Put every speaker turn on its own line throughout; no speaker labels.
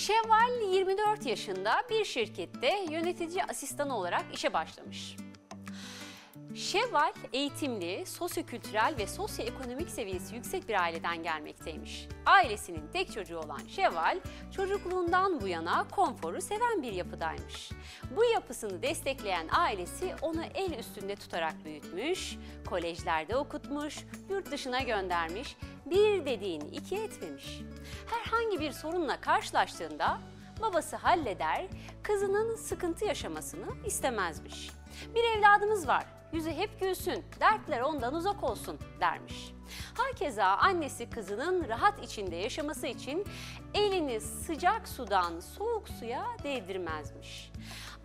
Şevval 24 yaşında bir şirkette yönetici asistanı olarak işe başlamış. Şevval eğitimli, sosyokültürel ve sosyoekonomik seviyesi yüksek bir aileden gelmekteymiş. Ailesinin tek çocuğu olan Şevval, çocukluğundan bu yana konforu seven bir yapıdaymış. Bu yapısını destekleyen ailesi onu el üstünde tutarak büyütmüş, kolejlerde okutmuş, yurt dışına göndermiş, bir dediğini iki etmemiş. Herhangi bir sorunla karşılaştığında babası halleder, kızının sıkıntı yaşamasını istemezmiş. Bir evladımız var, yüzü hep gülsün, dertler ondan uzak olsun dermiş. Hakeza annesi kızının rahat içinde yaşaması için elini sıcak sudan soğuk suya değdirmezmiş.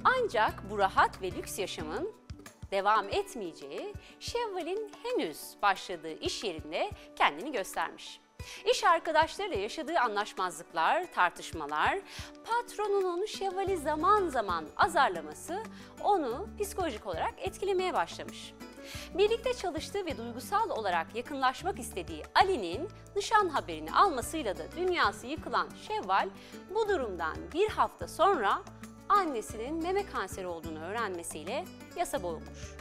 Ancak bu rahat ve lüks yaşamın devam etmeyeceği Şevval'in henüz başladığı iş yerinde kendini göstermiş. İş arkadaşlarıyla yaşadığı anlaşmazlıklar, tartışmalar, patronunun Şevval'i zaman zaman azarlaması onu psikolojik olarak etkilemeye başlamış. Birlikte çalıştığı ve duygusal olarak yakınlaşmak istediği Ali'nin nişan haberini almasıyla da dünyası yıkılan Şevval bu durumdan bir hafta sonra annesinin meme kanseri olduğunu öğrenmesiyle yasa boğulmuş.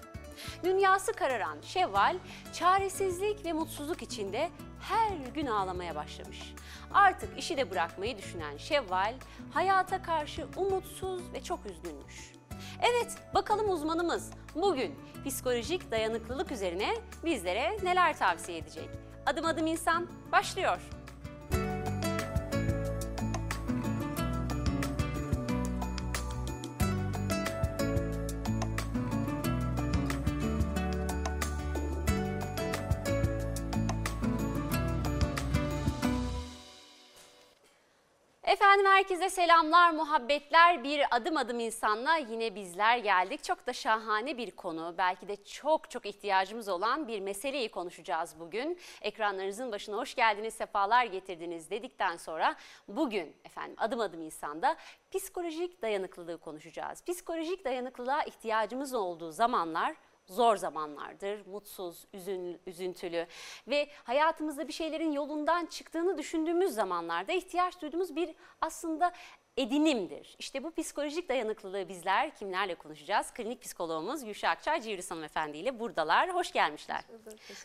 Dünyası kararan Şevval, çaresizlik ve mutsuzluk içinde her gün ağlamaya başlamış. Artık işi de bırakmayı düşünen Şevval, hayata karşı umutsuz ve çok üzgünmüş. Evet, bakalım uzmanımız bugün psikolojik dayanıklılık üzerine bizlere neler tavsiye edecek? Adım adım insan başlıyor. Efendim herkese selamlar, muhabbetler. Bir adım adım insanla yine bizler geldik. Çok da şahane bir konu. Belki de çok çok ihtiyacımız olan bir meseleyi konuşacağız bugün. Ekranlarınızın başına hoş geldiniz, sefalar getirdiniz dedikten sonra bugün efendim adım adım insanda psikolojik dayanıklılığı konuşacağız. Psikolojik dayanıklılığa ihtiyacımız olduğu zamanlar zor zamanlardır, mutsuz, üzün, üzüntülü ve hayatımızda bir şeylerin yolundan çıktığını düşündüğümüz zamanlarda ihtiyaç duyduğumuz bir aslında edinimdir. İşte bu psikolojik dayanıklılığı bizler kimlerle konuşacağız? Klinik psikologumuz Gülşah Akçay Civriz Hanımefendi ile buradalar. Hoş gelmişler.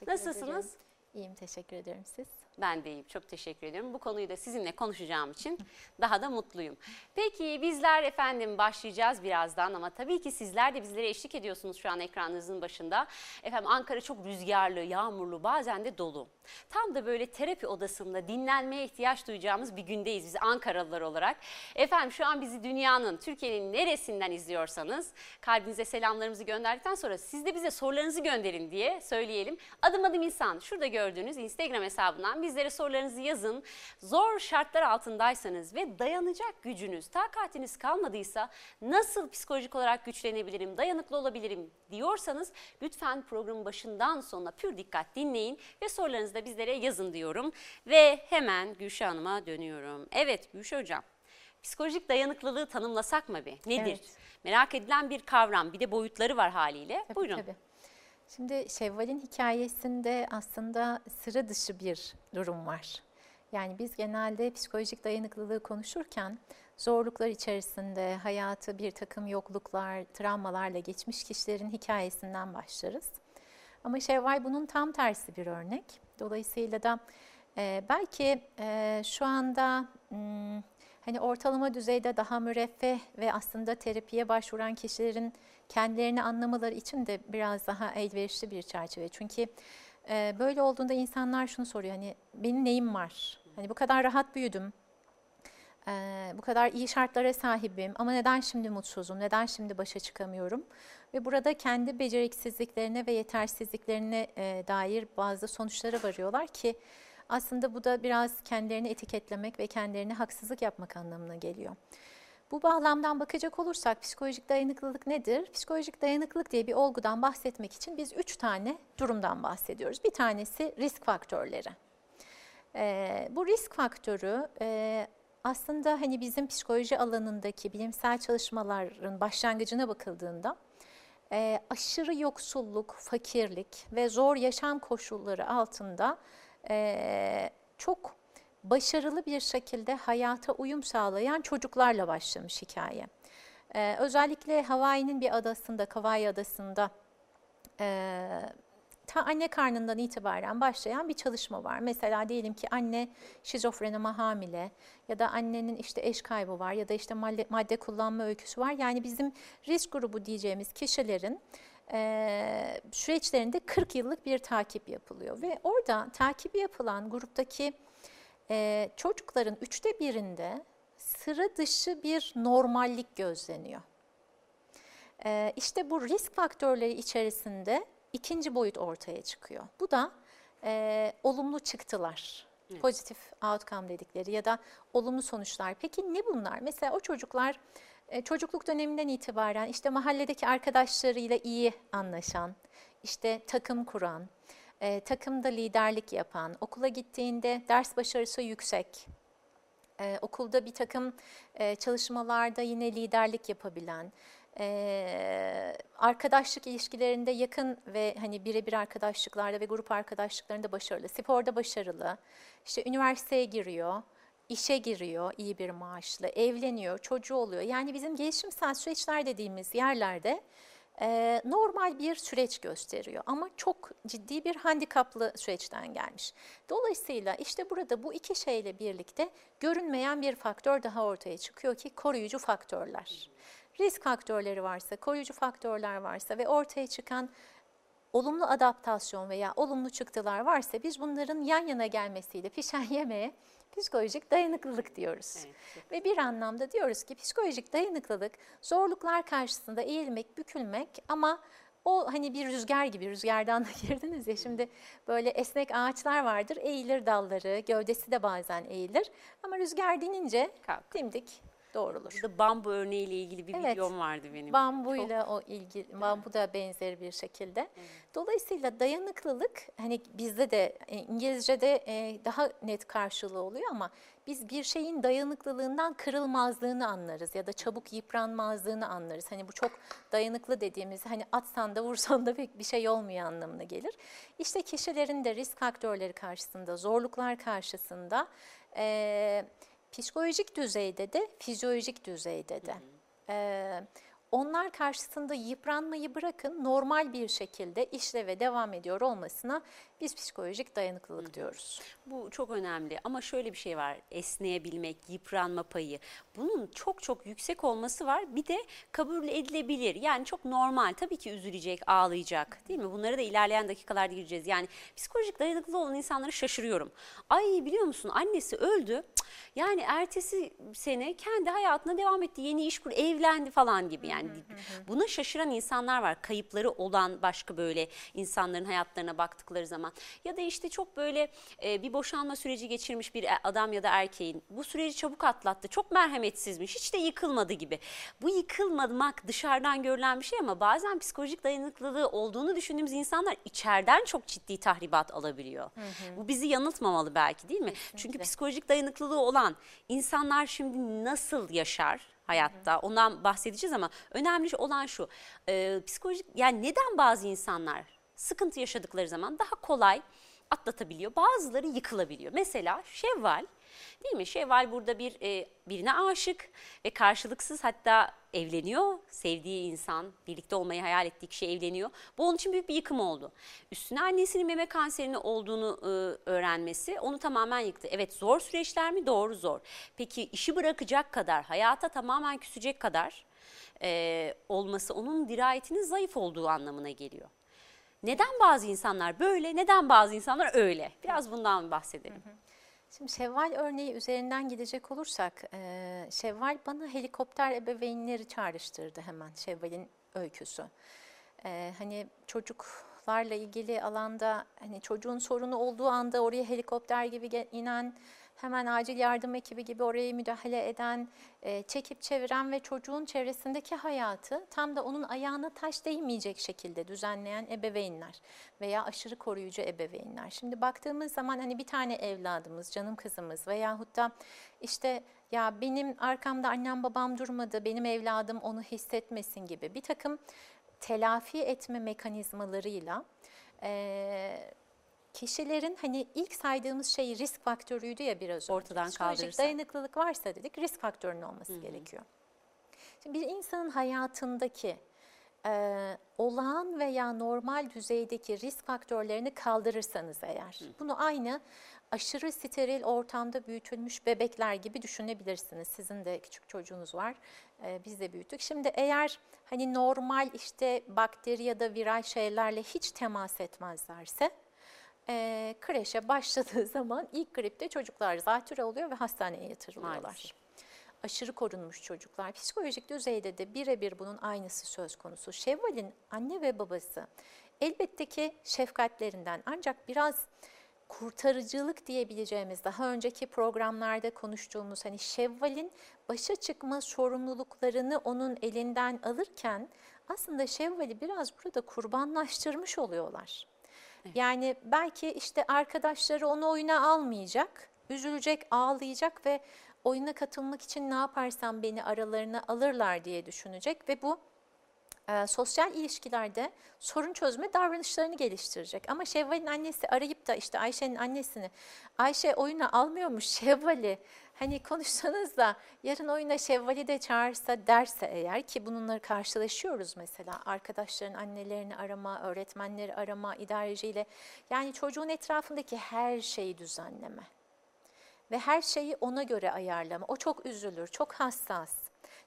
Nasılsınız?
Ederim. İyiyim, teşekkür ederim siz.
Ben de iyiyim. Çok teşekkür ediyorum. Bu konuyu da sizinle konuşacağım için daha da mutluyum. Peki bizler efendim başlayacağız birazdan ama tabii ki sizler de bizlere eşlik ediyorsunuz şu an ekranınızın başında. Efendim Ankara çok rüzgarlı, yağmurlu, bazen de dolu. Tam da böyle terapi odasında dinlenmeye ihtiyaç duyacağımız bir gündeyiz biz Ankaralılar olarak. Efendim şu an bizi dünyanın, Türkiye'nin neresinden izliyorsanız kalbinize selamlarımızı gönderdikten sonra siz de bize sorularınızı gönderin diye söyleyelim. Adım adım insan şurada gördüğünüz Instagram hesabından bizlere sorularınızı yazın. Zor şartlar altındaysanız ve dayanacak gücünüz, takatiniz kalmadıysa nasıl psikolojik olarak güçlenebilirim, dayanıklı olabilirim diyorsanız lütfen programın başından sonuna pür dikkat dinleyin ve sorularınızı da bizlere yazın diyorum. Ve hemen Gülşah Hanım'a dönüyorum. Evet Gülşah Hocam, psikolojik dayanıklılığı tanımlasak mı bir? Nedir?
Evet.
Merak edilen bir kavram, bir de boyutları var haliyle.
Tabii,
Buyurun.
Tabii. Şimdi Şevval'in hikayesinde aslında sıra dışı bir durum var. Yani biz genelde psikolojik dayanıklılığı konuşurken zorluklar içerisinde hayatı bir takım yokluklar, travmalarla geçmiş kişilerin hikayesinden başlarız. Ama Şevval bunun tam tersi bir örnek. Dolayısıyla da e, belki e, şu anda m, hani ortalama düzeyde daha müreffeh ve aslında terapiye başvuran kişilerin kendilerini anlamaları için de biraz daha elverişli bir çerçeve. Çünkü e, böyle olduğunda insanlar şunu soruyor hani benim neyim var? Hani bu kadar rahat büyüdüm. E, bu kadar iyi şartlara sahibim ama neden şimdi mutsuzum? Neden şimdi başa çıkamıyorum? Ve burada kendi beceriksizliklerine ve yetersizliklerine e, dair bazı sonuçlara varıyorlar ki aslında bu da biraz kendilerini etiketlemek ve kendilerine haksızlık yapmak anlamına geliyor. Bu bağlamdan bakacak olursak psikolojik dayanıklılık nedir? Psikolojik dayanıklılık diye bir olgudan bahsetmek için biz üç tane durumdan bahsediyoruz. Bir tanesi risk faktörleri. Ee, bu risk faktörü e, aslında hani bizim psikoloji alanındaki bilimsel çalışmaların başlangıcına bakıldığında e, aşırı yoksulluk, fakirlik ve zor yaşam koşulları altında e, çok başarılı bir şekilde hayata uyum sağlayan çocuklarla başlamış hikaye. Ee, özellikle Hawaii'nin bir adasında, Kauai adasında e, ta anne karnından itibaren başlayan bir çalışma var. Mesela diyelim ki anne şizofren ama hamile ya da annenin işte eş kaybı var ya da işte madde, madde kullanma öyküsü var. Yani bizim risk grubu diyeceğimiz kişilerin e, süreçlerinde 40 yıllık bir takip yapılıyor ve orada takibi yapılan gruptaki e, çocukların üçte birinde sıra dışı bir normallik gözleniyor. E, işte bu risk faktörleri içerisinde ikinci boyut ortaya çıkıyor. Bu da e, olumlu çıktılar, evet. pozitif outcome dedikleri ya da olumlu sonuçlar. Peki ne bunlar? Mesela o çocuklar e, çocukluk döneminden itibaren işte mahalledeki arkadaşlarıyla iyi anlaşan, işte takım kuran, e, takımda liderlik yapan, okula gittiğinde ders başarısı yüksek, e, okulda bir takım e, çalışmalarda yine liderlik yapabilen, e, arkadaşlık ilişkilerinde yakın ve hani birebir arkadaşlıklarda ve grup arkadaşlıklarında başarılı, sporda başarılı, işte üniversiteye giriyor, işe giriyor iyi bir maaşla, evleniyor, çocuğu oluyor. Yani bizim gelişimsel süreçler dediğimiz yerlerde e, normal bir süreç gösteriyor ama çok ciddi bir handikaplı süreçten gelmiş. Dolayısıyla işte burada bu iki şeyle birlikte görünmeyen bir faktör daha ortaya çıkıyor ki koruyucu faktörler. Risk faktörleri varsa, koruyucu faktörler varsa ve ortaya çıkan olumlu adaptasyon veya olumlu çıktılar varsa biz bunların yan yana gelmesiyle pişen yemeğe psikolojik dayanıklılık diyoruz. Evet. Ve bir anlamda diyoruz ki psikolojik dayanıklılık zorluklar karşısında eğilmek, bükülmek ama o hani bir rüzgar gibi rüzgardan da girdiniz ya şimdi böyle esnek ağaçlar vardır eğilir dalları gövdesi de bazen eğilir ama rüzgar dinince Kalk. dimdik doğrulur.
Burada bambu örneğiyle ilgili bir evet, videom vardı benim.
Bambuyla Çok... o ilgili, bambu da benzer bir şekilde. Evet. Dolayısıyla dayanıklılık hani bizde de e, İngilizce'de e, daha net karşılığı oluyor ama biz bir şeyin dayanıklılığından kırılmazlığını anlarız ya da çabuk yıpranmazlığını anlarız. Hani bu çok dayanıklı dediğimiz hani atsan da vursan da pek bir şey olmuyor anlamına gelir. İşte kişilerin de risk faktörleri karşısında, zorluklar karşısında e, psikolojik düzeyde de fizyolojik düzeyde de. Hı hı. E, onlar karşısında yıpranmayı bırakın normal bir şekilde işleve devam ediyor olmasına biz psikolojik dayanıklılık Hı. diyoruz.
Bu çok önemli. Ama şöyle bir şey var. Esneyebilmek, yıpranma payı. Bunun çok çok yüksek olması var. Bir de kabul edilebilir. Yani çok normal. Tabii ki üzülecek, ağlayacak. Değil mi? Bunları da ilerleyen dakikalarda gireceğiz. Yani psikolojik dayanıklı olan insanları şaşırıyorum. Ay biliyor musun? Annesi öldü. Yani ertesi sene kendi hayatına devam etti. Yeni iş kur evlendi falan gibi. Yani buna şaşıran insanlar var. Kayıpları olan başka böyle insanların hayatlarına baktıkları zaman zaman ya da işte çok böyle e, bir boşanma süreci geçirmiş bir adam ya da erkeğin bu süreci çabuk atlattı. Çok merhametsizmiş. Hiç de yıkılmadı gibi. Bu yıkılmamak dışarıdan görülen bir şey ama bazen psikolojik dayanıklılığı olduğunu düşündüğümüz insanlar içeriden çok ciddi tahribat alabiliyor. Hı hı. Bu bizi yanıltmamalı belki değil mi? Kesinlikle. Çünkü psikolojik dayanıklılığı olan insanlar şimdi nasıl yaşar? hayatta. Ondan bahsedeceğiz ama önemli olan şu. E, psikolojik yani neden bazı insanlar sıkıntı yaşadıkları zaman daha kolay atlatabiliyor. Bazıları yıkılabiliyor. Mesela Şevval değil mi? Şevval burada bir e, birine aşık ve karşılıksız hatta evleniyor. Sevdiği insan, birlikte olmayı hayal ettiği kişi evleniyor. Bu onun için büyük bir yıkım oldu. Üstüne annesinin meme kanserinin olduğunu e, öğrenmesi onu tamamen yıktı. Evet zor süreçler mi? Doğru zor. Peki işi bırakacak kadar, hayata tamamen küsecek kadar e, olması onun dirayetinin zayıf olduğu anlamına geliyor. Neden bazı insanlar böyle, neden bazı insanlar öyle? Biraz bundan bahsedelim.
Şimdi Şevval örneği üzerinden gidecek olursak, e, Şevval bana helikopter ebeveynleri çağrıştırdı hemen Şevval'in öyküsü. E, hani çocuklarla ilgili alanda, hani çocuğun sorunu olduğu anda oraya helikopter gibi inen hemen acil yardım ekibi gibi oraya müdahale eden, e, çekip çeviren ve çocuğun çevresindeki hayatı tam da onun ayağına taş değmeyecek şekilde düzenleyen ebeveynler veya aşırı koruyucu ebeveynler. Şimdi baktığımız zaman hani bir tane evladımız, canım kızımız veyahut da işte ya benim arkamda annem babam durmadı, benim evladım onu hissetmesin gibi bir takım telafi etme mekanizmalarıyla e, kişilerin hani ilk saydığımız şey risk faktörüydü ya biraz önce.
Ortadan
Psikolojik
kaldırırsak.
dayanıklılık varsa dedik risk faktörünün olması gerekiyor. Şimdi bir insanın hayatındaki e, olağan veya normal düzeydeki risk faktörlerini kaldırırsanız eğer, bunu aynı aşırı steril ortamda büyütülmüş bebekler gibi düşünebilirsiniz. Sizin de küçük çocuğunuz var, e, biz de büyüttük. Şimdi eğer hani normal işte bakteri ya da viral şeylerle hiç temas etmezlerse, e, kreşe başladığı zaman ilk gripte çocuklar zatürre oluyor ve hastaneye yatırılıyorlar
Maalesef.
aşırı korunmuş çocuklar. Psikolojik düzeyde de birebir bunun aynısı söz konusu. Şevval'in anne ve babası elbette ki şefkatlerinden ancak biraz kurtarıcılık diyebileceğimiz daha önceki programlarda konuştuğumuz hani Şevval'in başa çıkma sorumluluklarını onun elinden alırken aslında Şevval'i biraz burada kurbanlaştırmış oluyorlar. Yani belki işte arkadaşları onu oyuna almayacak, üzülecek, ağlayacak ve oyuna katılmak için ne yaparsam beni aralarına alırlar diye düşünecek ve bu e, sosyal ilişkilerde sorun çözme davranışlarını geliştirecek. Ama Şevval'in annesi arayıp da işte Ayşe'nin annesini Ayşe oyuna almıyormuş Şevval'i hani konuşsanız da yarın oyuna Şevval'i de çağırsa derse eğer ki bununla karşılaşıyoruz mesela arkadaşların annelerini arama, öğretmenleri arama, idareciyle yani çocuğun etrafındaki her şeyi düzenleme ve her şeyi ona göre ayarlama. O çok üzülür, çok hassas,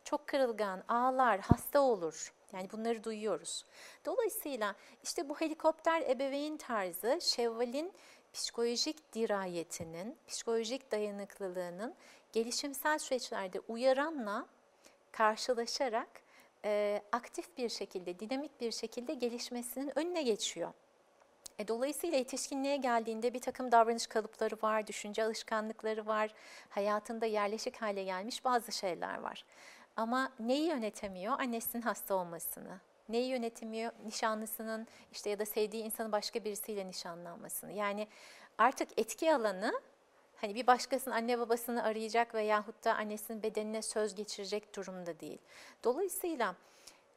çok kırılgan, ağlar, hasta olur. Yani bunları duyuyoruz. Dolayısıyla işte bu helikopter ebeveyn tarzı Şevval'in psikolojik dirayetinin, psikolojik dayanıklılığının gelişimsel süreçlerde uyaranla karşılaşarak e, aktif bir şekilde, dinamik bir şekilde gelişmesinin önüne geçiyor. E, dolayısıyla yetişkinliğe geldiğinde bir takım davranış kalıpları var, düşünce alışkanlıkları var, hayatında yerleşik hale gelmiş bazı şeyler var. Ama neyi yönetemiyor? Annesinin hasta olmasını. Neyi yönetemiyor? Nişanlısının işte ya da sevdiği insanın başka birisiyle nişanlanmasını. Yani artık etki alanı hani bir başkasının anne babasını arayacak veyahut da annesinin bedenine söz geçirecek durumda değil. Dolayısıyla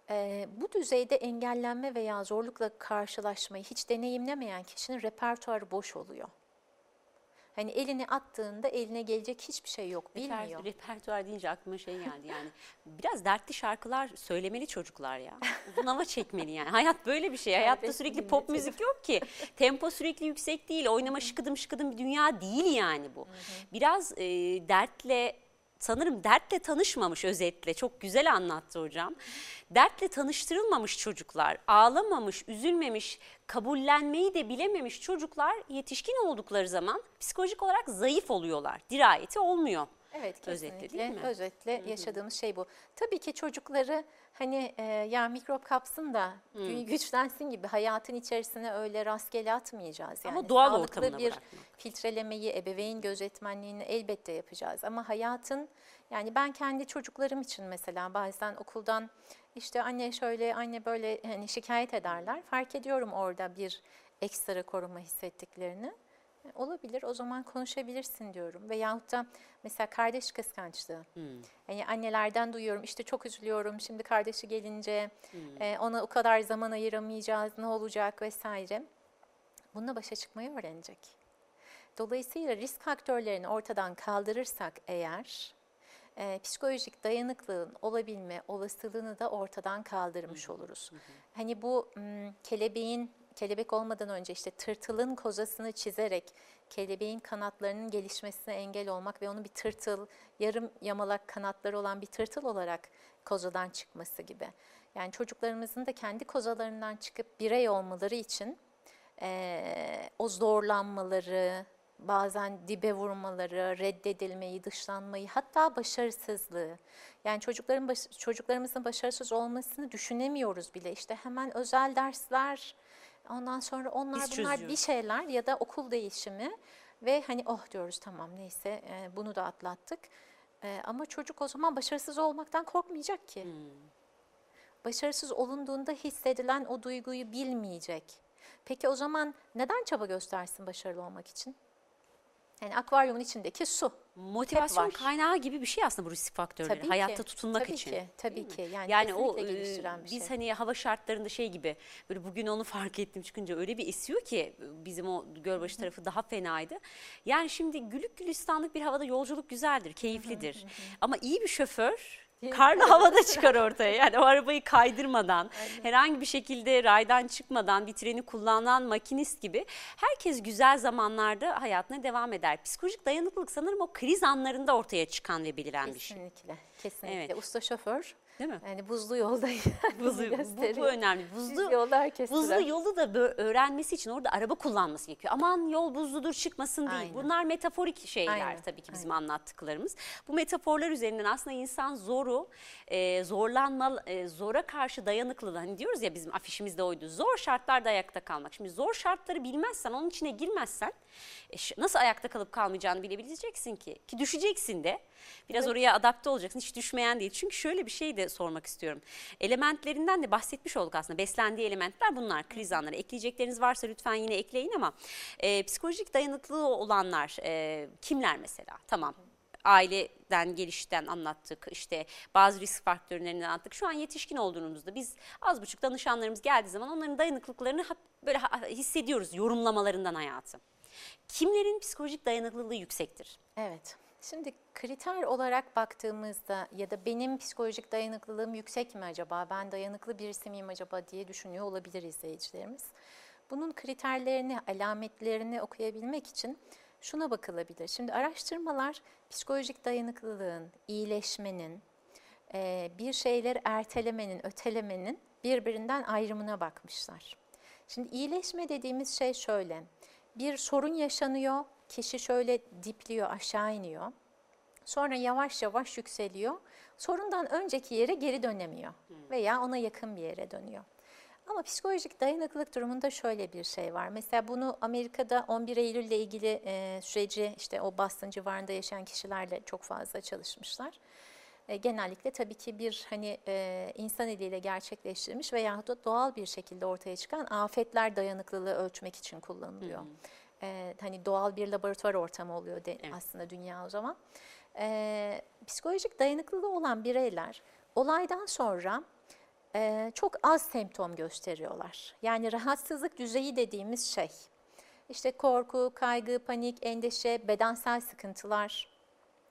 e, bu düzeyde engellenme veya zorlukla karşılaşmayı hiç deneyimlemeyen kişinin repertuarı boş oluyor. Hani elini attığında eline gelecek hiçbir şey yok, bilmiyor.
Reper, repertuar deyince aklıma şey geldi yani. Biraz dertli şarkılar söylemeli çocuklar ya. Uzun hava çekmeli yani. Hayat böyle bir şey. Hayatta sürekli pop müzik yok ki. Tempo sürekli yüksek değil. Oynama şıkıdım şıkıdım bir dünya değil yani bu. Biraz e, dertle sanırım dertle tanışmamış özetle. Çok güzel anlattı hocam. Dertle tanıştırılmamış çocuklar, ağlamamış, üzülmemiş, kabullenmeyi de bilememiş çocuklar yetişkin oldukları zaman psikolojik olarak zayıf oluyorlar. Dirayeti olmuyor.
Evet
Özetle değil mi?
Özetle yaşadığımız şey bu. Tabii ki çocukları hani e, ya mikrop kapsın da gü- güçlensin gibi hayatın içerisine öyle rastgele atmayacağız. Yani
Ama doğal
sağlıklı
ortamına
bir
bırakmak.
filtrelemeyi, ebeveyn gözetmenliğini elbette yapacağız. Ama hayatın yani ben kendi çocuklarım için mesela bazen okuldan işte anne şöyle anne böyle hani şikayet ederler. Fark ediyorum orada bir ekstra koruma hissettiklerini. Olabilir o zaman konuşabilirsin diyorum. Veyahut da mesela kardeş kıskançlığı. Yani annelerden duyuyorum işte çok üzülüyorum şimdi kardeşi gelince e, ona o kadar zaman ayıramayacağız ne olacak vesaire. Bununla başa çıkmayı öğrenecek. Dolayısıyla risk faktörlerini ortadan kaldırırsak eğer e, psikolojik dayanıklılığın olabilme olasılığını da ortadan kaldırmış oluruz. Hani bu m, kelebeğin kelebek olmadan önce işte tırtılın kozasını çizerek kelebeğin kanatlarının gelişmesine engel olmak ve onu bir tırtıl, yarım yamalak kanatları olan bir tırtıl olarak kozadan çıkması gibi. Yani çocuklarımızın da kendi kozalarından çıkıp birey olmaları için eee, o zorlanmaları, bazen dibe vurmaları, reddedilmeyi, dışlanmayı, hatta başarısızlığı. Yani çocukların baş- çocuklarımızın başarısız olmasını düşünemiyoruz bile. İşte hemen özel dersler, ondan sonra onlar
Biz
bunlar bir
çözüyoruz.
şeyler ya da okul değişimi ve hani oh diyoruz tamam neyse e, bunu da atlattık. E, ama çocuk o zaman başarısız olmaktan korkmayacak ki. Başarısız olunduğunda hissedilen o duyguyu bilmeyecek. Peki o zaman neden çaba göstersin başarılı olmak için? Yani akvaryumun içindeki su.
Motivasyon kaynağı gibi bir şey aslında bu risk faktörleri.
Tabii
Hayatta
ki,
tutunmak
tabii
için.
Ki, tabii ki. Yani,
Yani o
kesinlikle
e,
geliştiren bir
biz
şey.
hani hava şartlarında şey gibi böyle bugün onu fark ettim çıkınca öyle bir esiyor ki bizim o Gölbaşı tarafı daha fenaydı. Yani şimdi gülük gülistanlık bir havada yolculuk güzeldir, keyiflidir. Ama iyi bir şoför karlı havada çıkar ortaya. Yani o arabayı kaydırmadan, herhangi bir şekilde raydan çıkmadan bir treni kullanan makinist gibi herkes güzel zamanlarda hayatına devam eder. Psikolojik dayanıklılık sanırım o kriz anlarında ortaya çıkan ve beliren bir şey.
Kesinlikle. Kesinlikle.
Evet.
Usta şoför
Değil mi?
yani buzlu yolda
Buzlu, bu, bu önemli. Buzlu,
yolda herkes
buzlu yolu da öğrenmesi için orada araba kullanması gerekiyor. Aman yol buzludur çıkmasın değil.
Aynen.
Bunlar metaforik şeyler
Aynen,
tabii ki bizim anlattıklarımız. Bu metaforlar üzerinden aslında insan zoru, e, zorlanma, e, zora karşı dayanıklılığı. Hani diyoruz ya bizim afişimizde oydu. Zor şartlarda ayakta kalmak. Şimdi zor şartları bilmezsen, onun içine girmezsen e, nasıl ayakta kalıp kalmayacağını bilebileceksin ki. Ki düşeceksin de. Biraz oraya adapte olacaksın. Hiç düşmeyen değil. Çünkü şöyle bir şey de sormak istiyorum. Elementlerinden de bahsetmiş olduk aslında. Beslendiği elementler bunlar. Kriz anları. Ekleyecekleriniz varsa lütfen yine ekleyin ama e, psikolojik dayanıklılığı olanlar e, kimler mesela? Tamam aileden gelişten anlattık işte bazı risk faktörlerinden anlattık. Şu an yetişkin olduğumuzda biz az buçuk danışanlarımız geldiği zaman onların dayanıklılıklarını böyle hissediyoruz yorumlamalarından hayatı. Kimlerin psikolojik dayanıklılığı yüksektir?
Evet. Şimdi kriter olarak baktığımızda ya da benim psikolojik dayanıklılığım yüksek mi acaba, ben dayanıklı birisi miyim acaba diye düşünüyor olabilir izleyicilerimiz. Bunun kriterlerini, alametlerini okuyabilmek için şuna bakılabilir. Şimdi araştırmalar psikolojik dayanıklılığın, iyileşmenin, eee, bir şeyleri ertelemenin, ötelemenin birbirinden ayrımına bakmışlar. Şimdi iyileşme dediğimiz şey şöyle. Bir sorun yaşanıyor, kişi şöyle dipliyor, aşağı iniyor. Sonra yavaş yavaş yükseliyor. Sorundan önceki yere geri dönemiyor veya ona yakın bir yere dönüyor. Ama psikolojik dayanıklılık durumunda şöyle bir şey var. Mesela bunu Amerika'da 11 Eylül ile ilgili e, süreci işte o Boston civarında yaşayan kişilerle çok fazla çalışmışlar. E, genellikle tabii ki bir hani e, insan eliyle gerçekleştirilmiş veya da doğal bir şekilde ortaya çıkan afetler dayanıklılığı ölçmek için kullanılıyor. E, hani doğal bir laboratuvar ortamı oluyor de,
Evet.
aslında dünya o zaman. E, psikolojik dayanıklılığı olan bireyler olaydan sonra e, çok az semptom gösteriyorlar. Yani rahatsızlık düzeyi dediğimiz şey. İşte korku, kaygı, panik, endişe, bedensel sıkıntılar,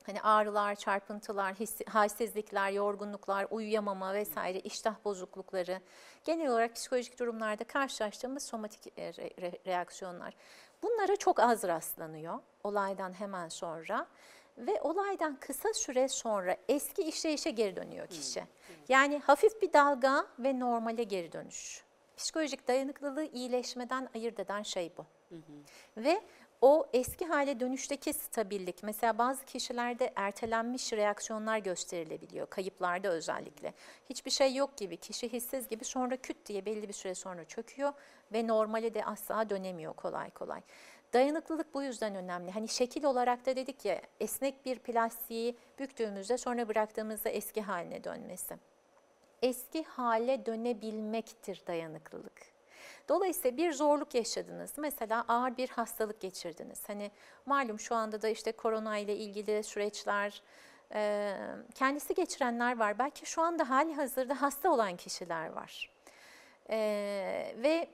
hani ağrılar, çarpıntılar, hissi- halsizlikler, yorgunluklar, uyuyamama vesaire, iştah bozuklukları, genel olarak psikolojik durumlarda karşılaştığımız somatik e, re- re- reaksiyonlar. Bunlara çok az rastlanıyor olaydan hemen sonra ve olaydan kısa süre sonra eski işleyişe geri dönüyor kişi. Yani hafif bir dalga ve normale geri dönüş. Psikolojik dayanıklılığı iyileşmeden ayırt eden şey bu. Ve o eski hale dönüşteki stabillik, mesela bazı kişilerde ertelenmiş reaksiyonlar gösterilebiliyor, kayıplarda özellikle. Hiçbir şey yok gibi, kişi hissiz gibi sonra küt diye belli bir süre sonra çöküyor ve normale de asla dönemiyor kolay kolay. Dayanıklılık bu yüzden önemli. Hani şekil olarak da dedik ya esnek bir plastiği büktüğümüzde sonra bıraktığımızda eski haline dönmesi. Eski hale dönebilmektir dayanıklılık. Dolayısıyla bir zorluk yaşadınız. Mesela ağır bir hastalık geçirdiniz. Hani malum şu anda da işte korona ile ilgili süreçler, kendisi geçirenler var. Belki şu anda hali hazırda hasta olan kişiler var. Ve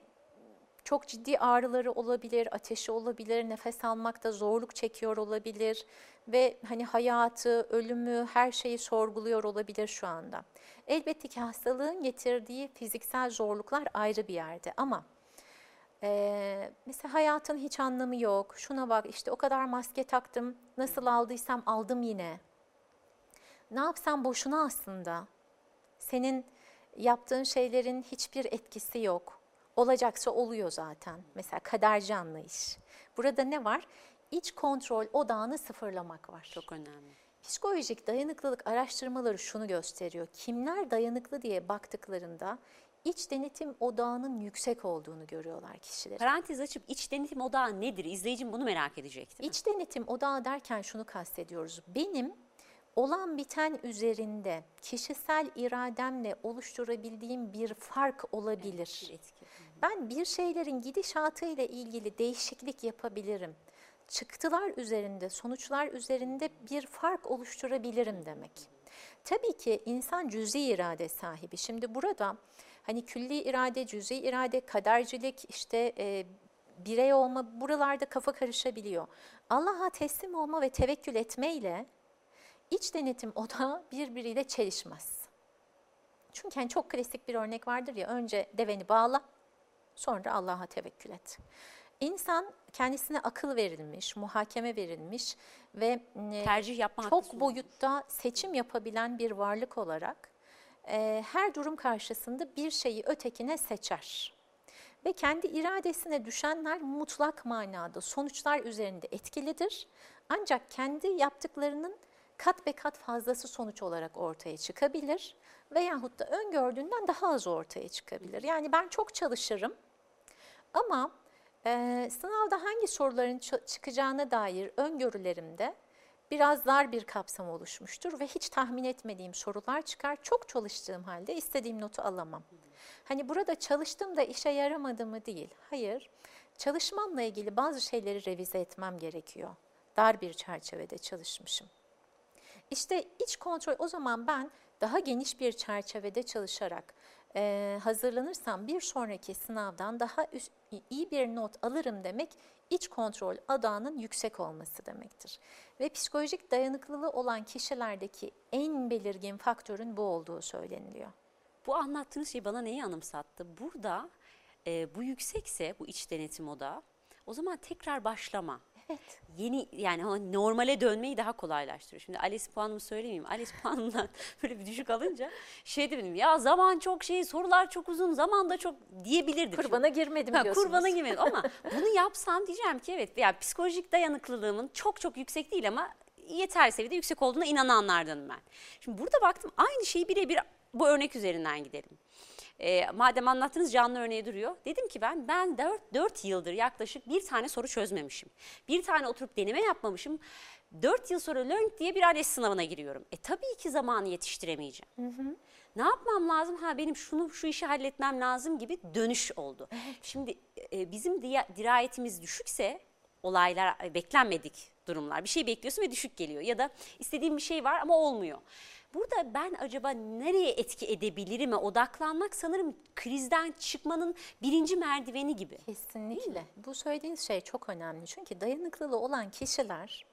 çok ciddi ağrıları olabilir, ateşi olabilir, nefes almakta zorluk çekiyor olabilir ve hani hayatı, ölümü, her şeyi sorguluyor olabilir şu anda. Elbette ki hastalığın getirdiği fiziksel zorluklar ayrı bir yerde ama eee, mesela hayatın hiç anlamı yok. Şuna bak işte o kadar maske taktım, nasıl aldıysam aldım yine. Ne yapsam boşuna aslında. Senin yaptığın şeylerin hiçbir etkisi yok. Olacaksa oluyor zaten. Mesela kaderci anlayış. Burada ne var? İç kontrol odağını sıfırlamak var.
Çok önemli.
Psikolojik dayanıklılık araştırmaları şunu gösteriyor. Kimler dayanıklı diye baktıklarında iç denetim odağının yüksek olduğunu görüyorlar kişiler.
Parantez açıp iç denetim odağı nedir? İzleyicim bunu merak edecektir.
İç denetim odağı derken şunu kastediyoruz. Benim olan biten üzerinde kişisel irademle oluşturabildiğim bir fark olabilir.
Bir etki.
Ben bir şeylerin gidişatı ile ilgili değişiklik yapabilirim. çıktılar üzerinde, sonuçlar üzerinde bir fark oluşturabilirim demek. Tabii ki insan cüzi irade sahibi. Şimdi burada hani külli irade, cüzi irade, kadercilik, işte e, birey olma buralarda kafa karışabiliyor. Allah'a teslim olma ve tevekkül etmeyle iç denetim o da birbiriyle çelişmez. Çünkü hani çok klasik bir örnek vardır ya önce deveni bağla sonra Allah'a tevekkül et. İnsan kendisine akıl verilmiş, muhakeme verilmiş ve e,
Tercih yapma
çok boyutta seçim yapabilen bir varlık olarak e, her durum karşısında bir şeyi ötekine seçer. Ve kendi iradesine düşenler mutlak manada sonuçlar üzerinde etkilidir. Ancak kendi yaptıklarının kat ve kat fazlası sonuç olarak ortaya çıkabilir. Veyahut da öngördüğünden daha az ortaya çıkabilir. Yani ben çok çalışırım ama e, sınavda hangi soruların çı- çıkacağına dair öngörülerimde biraz dar bir kapsam oluşmuştur ve hiç tahmin etmediğim sorular çıkar. Çok çalıştığım halde istediğim notu alamam. Hani burada çalıştım da işe yaramadı mı değil. Hayır, çalışmamla ilgili bazı şeyleri revize etmem gerekiyor. Dar bir çerçevede çalışmışım. İşte iç kontrol o zaman ben daha geniş bir çerçevede çalışarak e, hazırlanırsam bir sonraki sınavdan daha üst, iyi bir not alırım demek iç kontrol adağının yüksek olması demektir. Ve psikolojik dayanıklılığı olan kişilerdeki en belirgin faktörün bu olduğu söyleniliyor.
Bu anlattığınız şey bana neyi anımsattı? Burada e, bu yüksekse bu iç denetim odağı o zaman tekrar başlama.
Evet.
Yeni yani normale dönmeyi daha kolaylaştırıyor. Şimdi ALES puanımı söylemeyeyim. ALES puanımdan böyle bir düşük alınca şey dedim ya zaman çok şey sorular çok uzun zaman da çok diyebilirdim.
Kurbana girmedim
Ha,
diyorsunuz.
kurbana girmedim ama bunu yapsam diyeceğim ki evet yani psikolojik dayanıklılığımın çok çok yüksek değil ama yeterli seviyede yüksek olduğuna inananlardanım ben. Şimdi burada baktım aynı şeyi birebir bu örnek üzerinden gidelim. Ee, madem anlattınız canlı örneği duruyor. Dedim ki ben ben 4, 4 yıldır yaklaşık bir tane soru çözmemişim. Bir tane oturup deneme yapmamışım. 4 yıl sonra LEARN diye bir ALES sınavına giriyorum. E tabii ki zamanı yetiştiremeyeceğim. Ne yapmam lazım? Ha benim şunu şu işi halletmem lazım gibi dönüş oldu. Şimdi e, bizim dirayetimiz düşükse olaylar e, beklenmedik durumlar. Bir şey bekliyorsun ve düşük geliyor ya da istediğim bir şey var ama olmuyor. Burada ben acaba nereye etki edebilirime odaklanmak sanırım krizden çıkmanın birinci merdiveni gibi.
Kesinlikle. Bu söylediğiniz şey çok önemli. Çünkü dayanıklılığı olan kişiler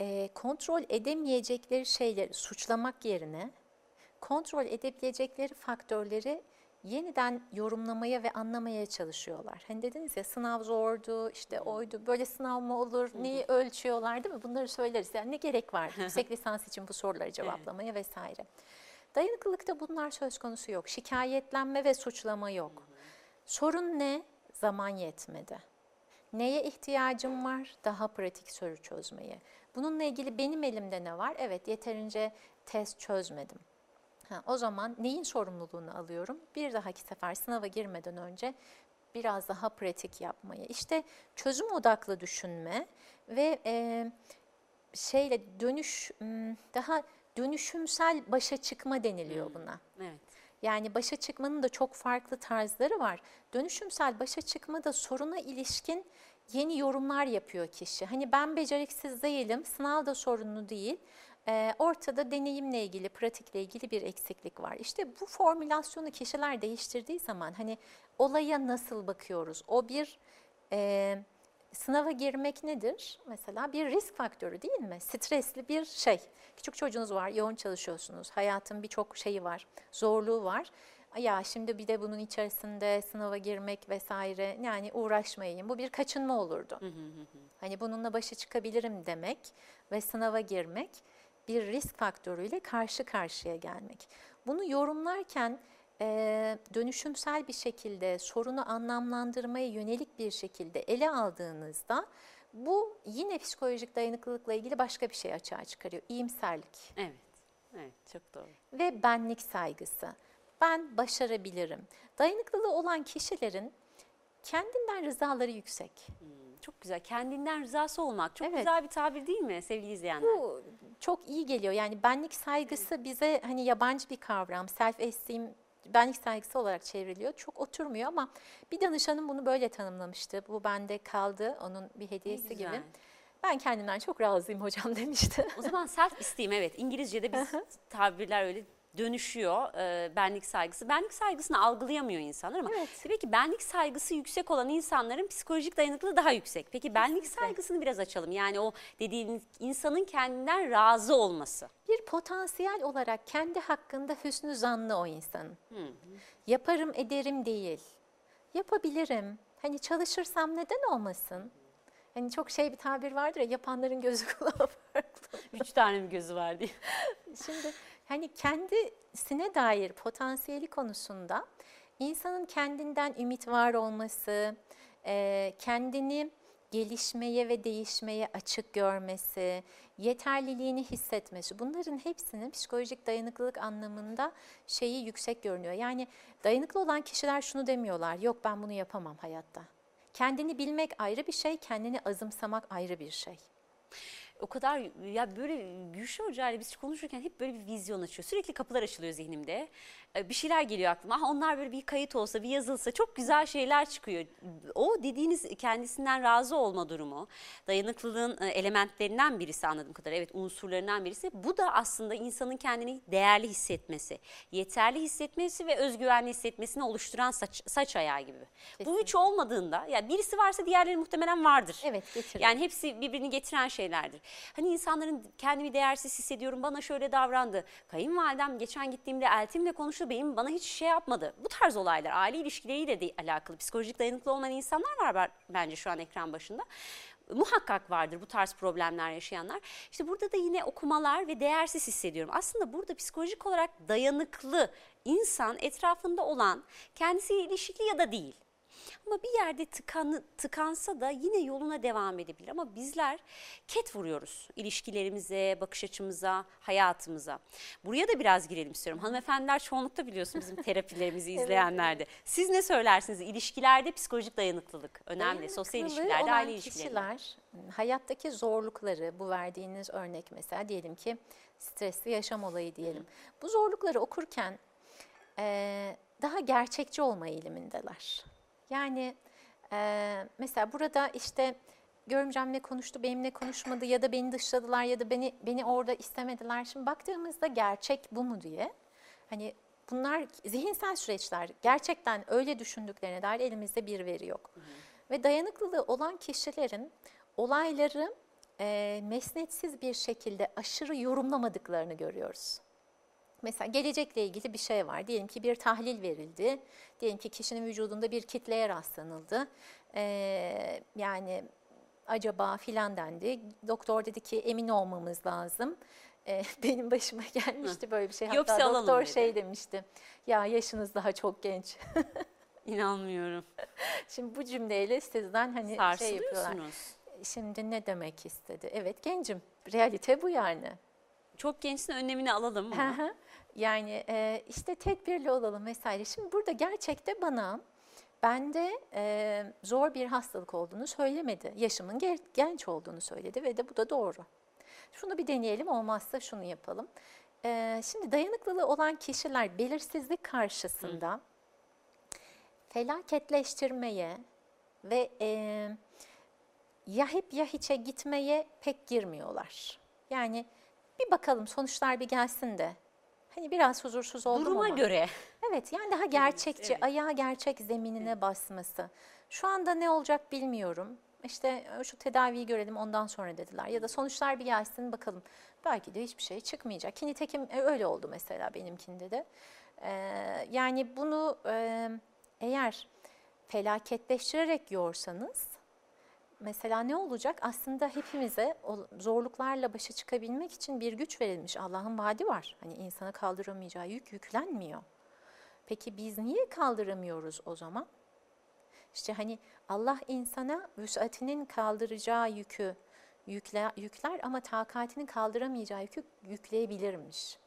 e, kontrol edemeyecekleri şeyleri suçlamak yerine kontrol edebilecekleri faktörleri yeniden yorumlamaya ve anlamaya çalışıyorlar. Hani dediniz ya sınav zordu, işte oydu, böyle sınav mı olur, neyi ölçüyorlar değil mi? Bunları söyleriz. Yani ne gerek var yüksek lisans için bu soruları cevaplamaya vesaire. Dayanıklılıkta bunlar söz konusu yok. Şikayetlenme ve suçlama yok. Sorun ne? Zaman yetmedi. Neye ihtiyacım var? Daha pratik soru çözmeye. Bununla ilgili benim elimde ne var? Evet yeterince test çözmedim. Ha, o zaman neyin sorumluluğunu alıyorum? Bir dahaki sefer sınava girmeden önce biraz daha pratik yapmayı. İşte çözüm odaklı düşünme ve e, şeyle dönüş m, daha dönüşümsel başa çıkma deniliyor buna.
Evet.
Yani başa çıkmanın da çok farklı tarzları var. Dönüşümsel başa çıkmada soruna ilişkin yeni yorumlar yapıyor kişi. Hani ben beceriksiz değilim, sınav da sorunlu değil. Ee, ortada deneyimle ilgili, pratikle ilgili bir eksiklik var. İşte bu formülasyonu kişiler değiştirdiği zaman hani olaya nasıl bakıyoruz? O bir e, sınava girmek nedir? Mesela bir risk faktörü değil mi? Stresli bir şey. Küçük çocuğunuz var, yoğun çalışıyorsunuz. Hayatın birçok şeyi var, zorluğu var. Ya şimdi bir de bunun içerisinde sınava girmek vesaire yani uğraşmayayım. Bu bir kaçınma olurdu. Hani bununla başa çıkabilirim demek ve sınava girmek bir risk faktörüyle karşı karşıya gelmek. Bunu yorumlarken e, dönüşümsel bir şekilde sorunu anlamlandırmaya yönelik bir şekilde ele aldığınızda bu yine psikolojik dayanıklılıkla ilgili başka bir şey açığa çıkarıyor. İyimserlik
Evet. Evet çok doğru.
ve benlik saygısı. Ben başarabilirim. Dayanıklılığı olan kişilerin kendinden rızaları yüksek.
Çok güzel. Kendinden rızası olmak çok
Evet.
güzel bir tabir değil mi sevgili izleyenler?
Bu çok iyi geliyor. Yani benlik saygısı bize hani yabancı bir kavram. Self esteem benlik saygısı olarak çevriliyor. Çok oturmuyor ama bir danışanım bunu böyle tanımlamıştı. Bu bende kaldı, onun bir hediyesi gibi. Ben kendimden çok razıyım hocam demişti.
O zaman self esteem evet İngilizce'de biz tabirler öyle dönüşüyor e, benlik saygısı. Benlik saygısını algılayamıyor insanlar ama
Evet.
demek ki benlik saygısı yüksek olan insanların psikolojik dayanıklılığı daha yüksek. Peki benlik
Kesinlikle.
saygısını biraz açalım. Yani o dediğiniz insanın kendinden razı olması.
Bir potansiyel olarak kendi hakkında hüsnü zannı o insanın. Yaparım ederim değil. Yapabilirim. Hani çalışırsam neden olmasın? Hani çok şey bir tabir vardır ya yapanların gözü kulağı farklı.
Üç tane mi gözü var diye.
Şimdi hani kendisine dair potansiyeli konusunda insanın kendinden ümit var olması, e, kendini gelişmeye ve değişmeye açık görmesi, yeterliliğini hissetmesi bunların hepsinin psikolojik dayanıklılık anlamında şeyi yüksek görünüyor. Yani dayanıklı olan kişiler şunu demiyorlar, yok ben bunu yapamam hayatta. Kendini bilmek ayrı bir şey, kendini azımsamak ayrı bir şey.
O kadar ya böyle Gülşah Hoca ile biz konuşurken hep böyle bir vizyon açıyor. Sürekli kapılar açılıyor zihnimde. Ee, Bir şeyler geliyor aklıma. Ah, onlar böyle bir kayıt olsa, bir yazılsa çok güzel şeyler çıkıyor. O dediğiniz kendisinden razı olma durumu, dayanıklılığın e, elementlerinden birisi anladığım kadar. Evet unsurlarından birisi. Bu da aslında insanın kendini değerli hissetmesi, yeterli hissetmesi ve özgüvenli hissetmesini oluşturan saç, saç ayağı gibi. Bu üç olmadığında, ya birisi varsa diğerleri muhtemelen vardır.
Evet, getirin.
Yani hepsi birbirini getiren şeylerdir. Hani insanların kendimi değersiz hissediyorum bana şöyle davrandı. Kayınvalidem geçen gittiğimde eltimle konuştu benim bana hiç şey yapmadı. Bu tarz olaylar aile ilişkileriyle de alakalı psikolojik dayanıklı olmayan insanlar var ben- bence şu an ekran başında. Muhakkak vardır bu tarz problemler yaşayanlar. İşte burada da yine okumalar ve değersiz hissediyorum. Aslında burada psikolojik olarak dayanıklı insan etrafında olan kendisiyle ilişkili ya da değil. Ama bir yerde tıkanı, tıkansa da yine yoluna devam edebilir. Ama bizler ket vuruyoruz ilişkilerimize, bakış açımıza, hayatımıza. Buraya da biraz girelim istiyorum. Hanımefendiler çoğunlukta biliyorsun bizim terapilerimizi izleyenlerde. Siz ne söylersiniz? İlişkilerde psikolojik dayanıklılık önemli. Sosyal ilişkilerde, aile ilişkilerinde.
kişiler hayattaki zorlukları bu verdiğiniz örnek mesela diyelim ki stresli yaşam olayı diyelim. Bu zorlukları okurken eee, daha gerçekçi olma eğilimindeler. Yani eee, mesela burada işte görümcemle konuştu, benimle konuşmadı ya da beni dışladılar ya da beni beni orada istemediler. Şimdi baktığımızda gerçek bu mu diye. Hani bunlar zihinsel süreçler. Gerçekten öyle düşündüklerine dair elimizde bir veri yok. Ve dayanıklılığı olan kişilerin olayları e, mesnetsiz bir şekilde aşırı yorumlamadıklarını görüyoruz. Mesela gelecekle ilgili bir şey var. Diyelim ki bir tahlil verildi. Diyelim ki kişinin vücudunda bir kitleye rastlanıldı. Ee, yani acaba filan dendi. Doktor dedi ki emin olmamız lazım. Ee, benim başıma gelmişti böyle bir şey. Hatta
alalım
doktor
dedi.
şey demişti. Ya yaşınız daha çok genç.
İnanmıyorum.
Şimdi bu cümleyle sizden hani şey yapıyorlar. Şimdi ne demek istedi? Evet gencim. Realite bu yani.
Çok gençsin önlemini alalım
Hı
mı?
hı. yani e, işte tedbirli olalım vesaire. Şimdi burada gerçekte bana bende e, zor bir hastalık olduğunu söylemedi. Yaşımın ge- genç olduğunu söyledi ve de bu da doğru. Şunu bir deneyelim olmazsa şunu yapalım. E, şimdi dayanıklılığı olan kişiler belirsizlik karşısında felaketleştirmeye ve e, ya hep ya hiçe gitmeye pek girmiyorlar. Yani bir bakalım sonuçlar bir gelsin de. Hani biraz huzursuz oldum
Duruma
ama.
göre.
Evet yani daha gerçekçi,
evet.
ayağa gerçek zeminine basması. Şu anda ne olacak bilmiyorum. İşte e, şu tedaviyi görelim ondan sonra dediler. Ya da sonuçlar bir gelsin bakalım. Belki de hiçbir şey çıkmayacak. Ki nitekim e, öyle oldu mesela benimkinde de. Ee, yani bunu e, eğer felaketleştirerek yorsanız mesela ne olacak? Aslında hepimize zorluklarla başa çıkabilmek için bir güç verilmiş. Allah'ın vaadi var. Hani insana kaldıramayacağı yük yüklenmiyor. Peki biz niye kaldıramıyoruz o zaman? İşte hani Allah insana vüsatinin kaldıracağı yükü yükle, yükler ama takatinin kaldıramayacağı yükü yükleyebilirmiş.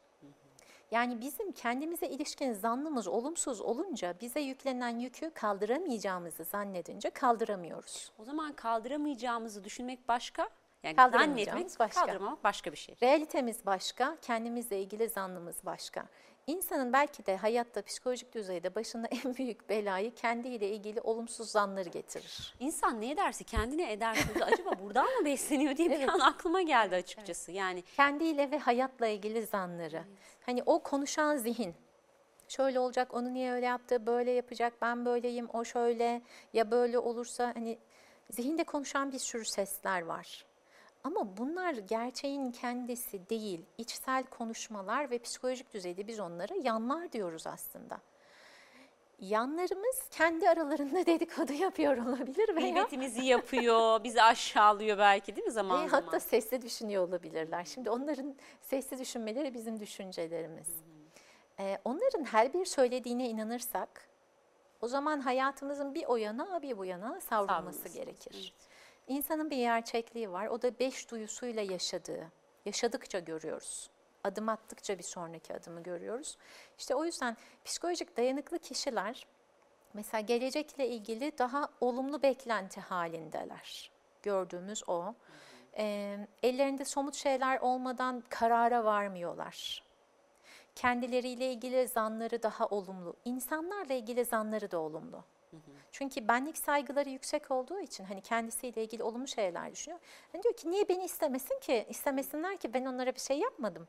Yani bizim kendimize ilişkin zannımız olumsuz olunca bize yüklenen yükü kaldıramayacağımızı zannedince kaldıramıyoruz.
O zaman kaldıramayacağımızı düşünmek başka, Yani zannetmek,
başka.
kaldırmamak başka bir şey.
Realitemiz başka, kendimizle ilgili zannımız başka. İnsanın belki de hayatta psikolojik düzeyde başına en büyük belayı kendiyle ilgili olumsuz zanları getirir.
İnsan ne ederse kendine eder. Acaba buradan mı besleniyor diye bir an aklıma geldi açıkçası. Yani
Kendiyle ve hayatla ilgili zanları. Hani o konuşan zihin. Şöyle olacak, onu niye öyle yaptı, böyle yapacak, ben böyleyim, o şöyle ya böyle olursa hani zihinde konuşan bir sürü sesler var. Ama bunlar gerçeğin kendisi değil, içsel konuşmalar ve psikolojik düzeyde biz onlara yanlar diyoruz aslında. Yanlarımız kendi aralarında dedikodu yapıyor olabilir veya
gıybetimizi yapıyor, bizi aşağılıyor belki değil mi zaman
e,
zaman?
hatta sesli düşünüyor olabilirler. Şimdi onların sesli düşünmeleri bizim düşüncelerimiz. E, onların her bir söylediğine inanırsak o zaman hayatımızın bir o yana bir bu yana savrulması
Savrulması,
gerekir. İnsanın bir gerçekliği var. O da beş duyusuyla yaşadığı. Yaşadıkça görüyoruz. Adım attıkça bir sonraki adımı görüyoruz. İşte o yüzden psikolojik dayanıklı kişiler mesela gelecekle ilgili daha olumlu beklenti halindeler. Gördüğümüz o. Ee, ellerinde somut şeyler olmadan karara varmıyorlar. Kendileriyle ilgili zanları daha olumlu. İnsanlarla ilgili zanları da olumlu. Çünkü benlik saygıları yüksek olduğu için hani kendisiyle ilgili olumlu şeyler düşünüyor. Hani diyor ki niye beni istemesin ki? İstemesinler ki ben onlara bir şey yapmadım.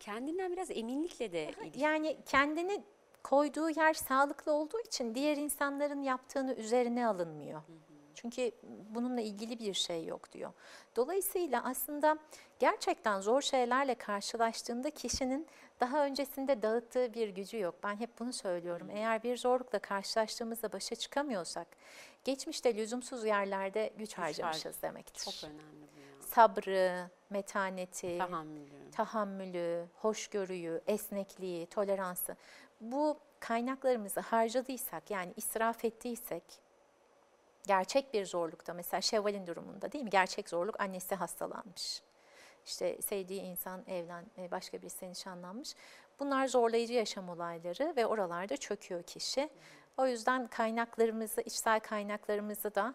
Kendinden biraz eminlikle de ilgili.
Yani kendini koyduğu yer sağlıklı olduğu için diğer insanların yaptığını üzerine alınmıyor. Çünkü bununla ilgili bir şey yok diyor. Dolayısıyla aslında gerçekten zor şeylerle karşılaştığında kişinin daha öncesinde dağıttığı bir gücü yok. Ben hep bunu söylüyorum. Eğer bir zorlukla karşılaştığımızda başa çıkamıyorsak, geçmişte lüzumsuz yerlerde güç, harcamışız demektir.
Çok önemli bu ya.
Sabrı, metaneti,
Tahammülü.
tahammülü, hoşgörüyü, esnekliği, toleransı bu kaynaklarımızı harcadıysak yani israf ettiysek gerçek bir zorlukta mesela Şevval'in durumunda değil mi? Gerçek zorluk annesi hastalanmış. İşte sevdiği insan evlen e, başka birisiyle nişanlanmış. Bunlar zorlayıcı yaşam olayları ve oralarda çöküyor kişi. O yüzden kaynaklarımızı, içsel kaynaklarımızı da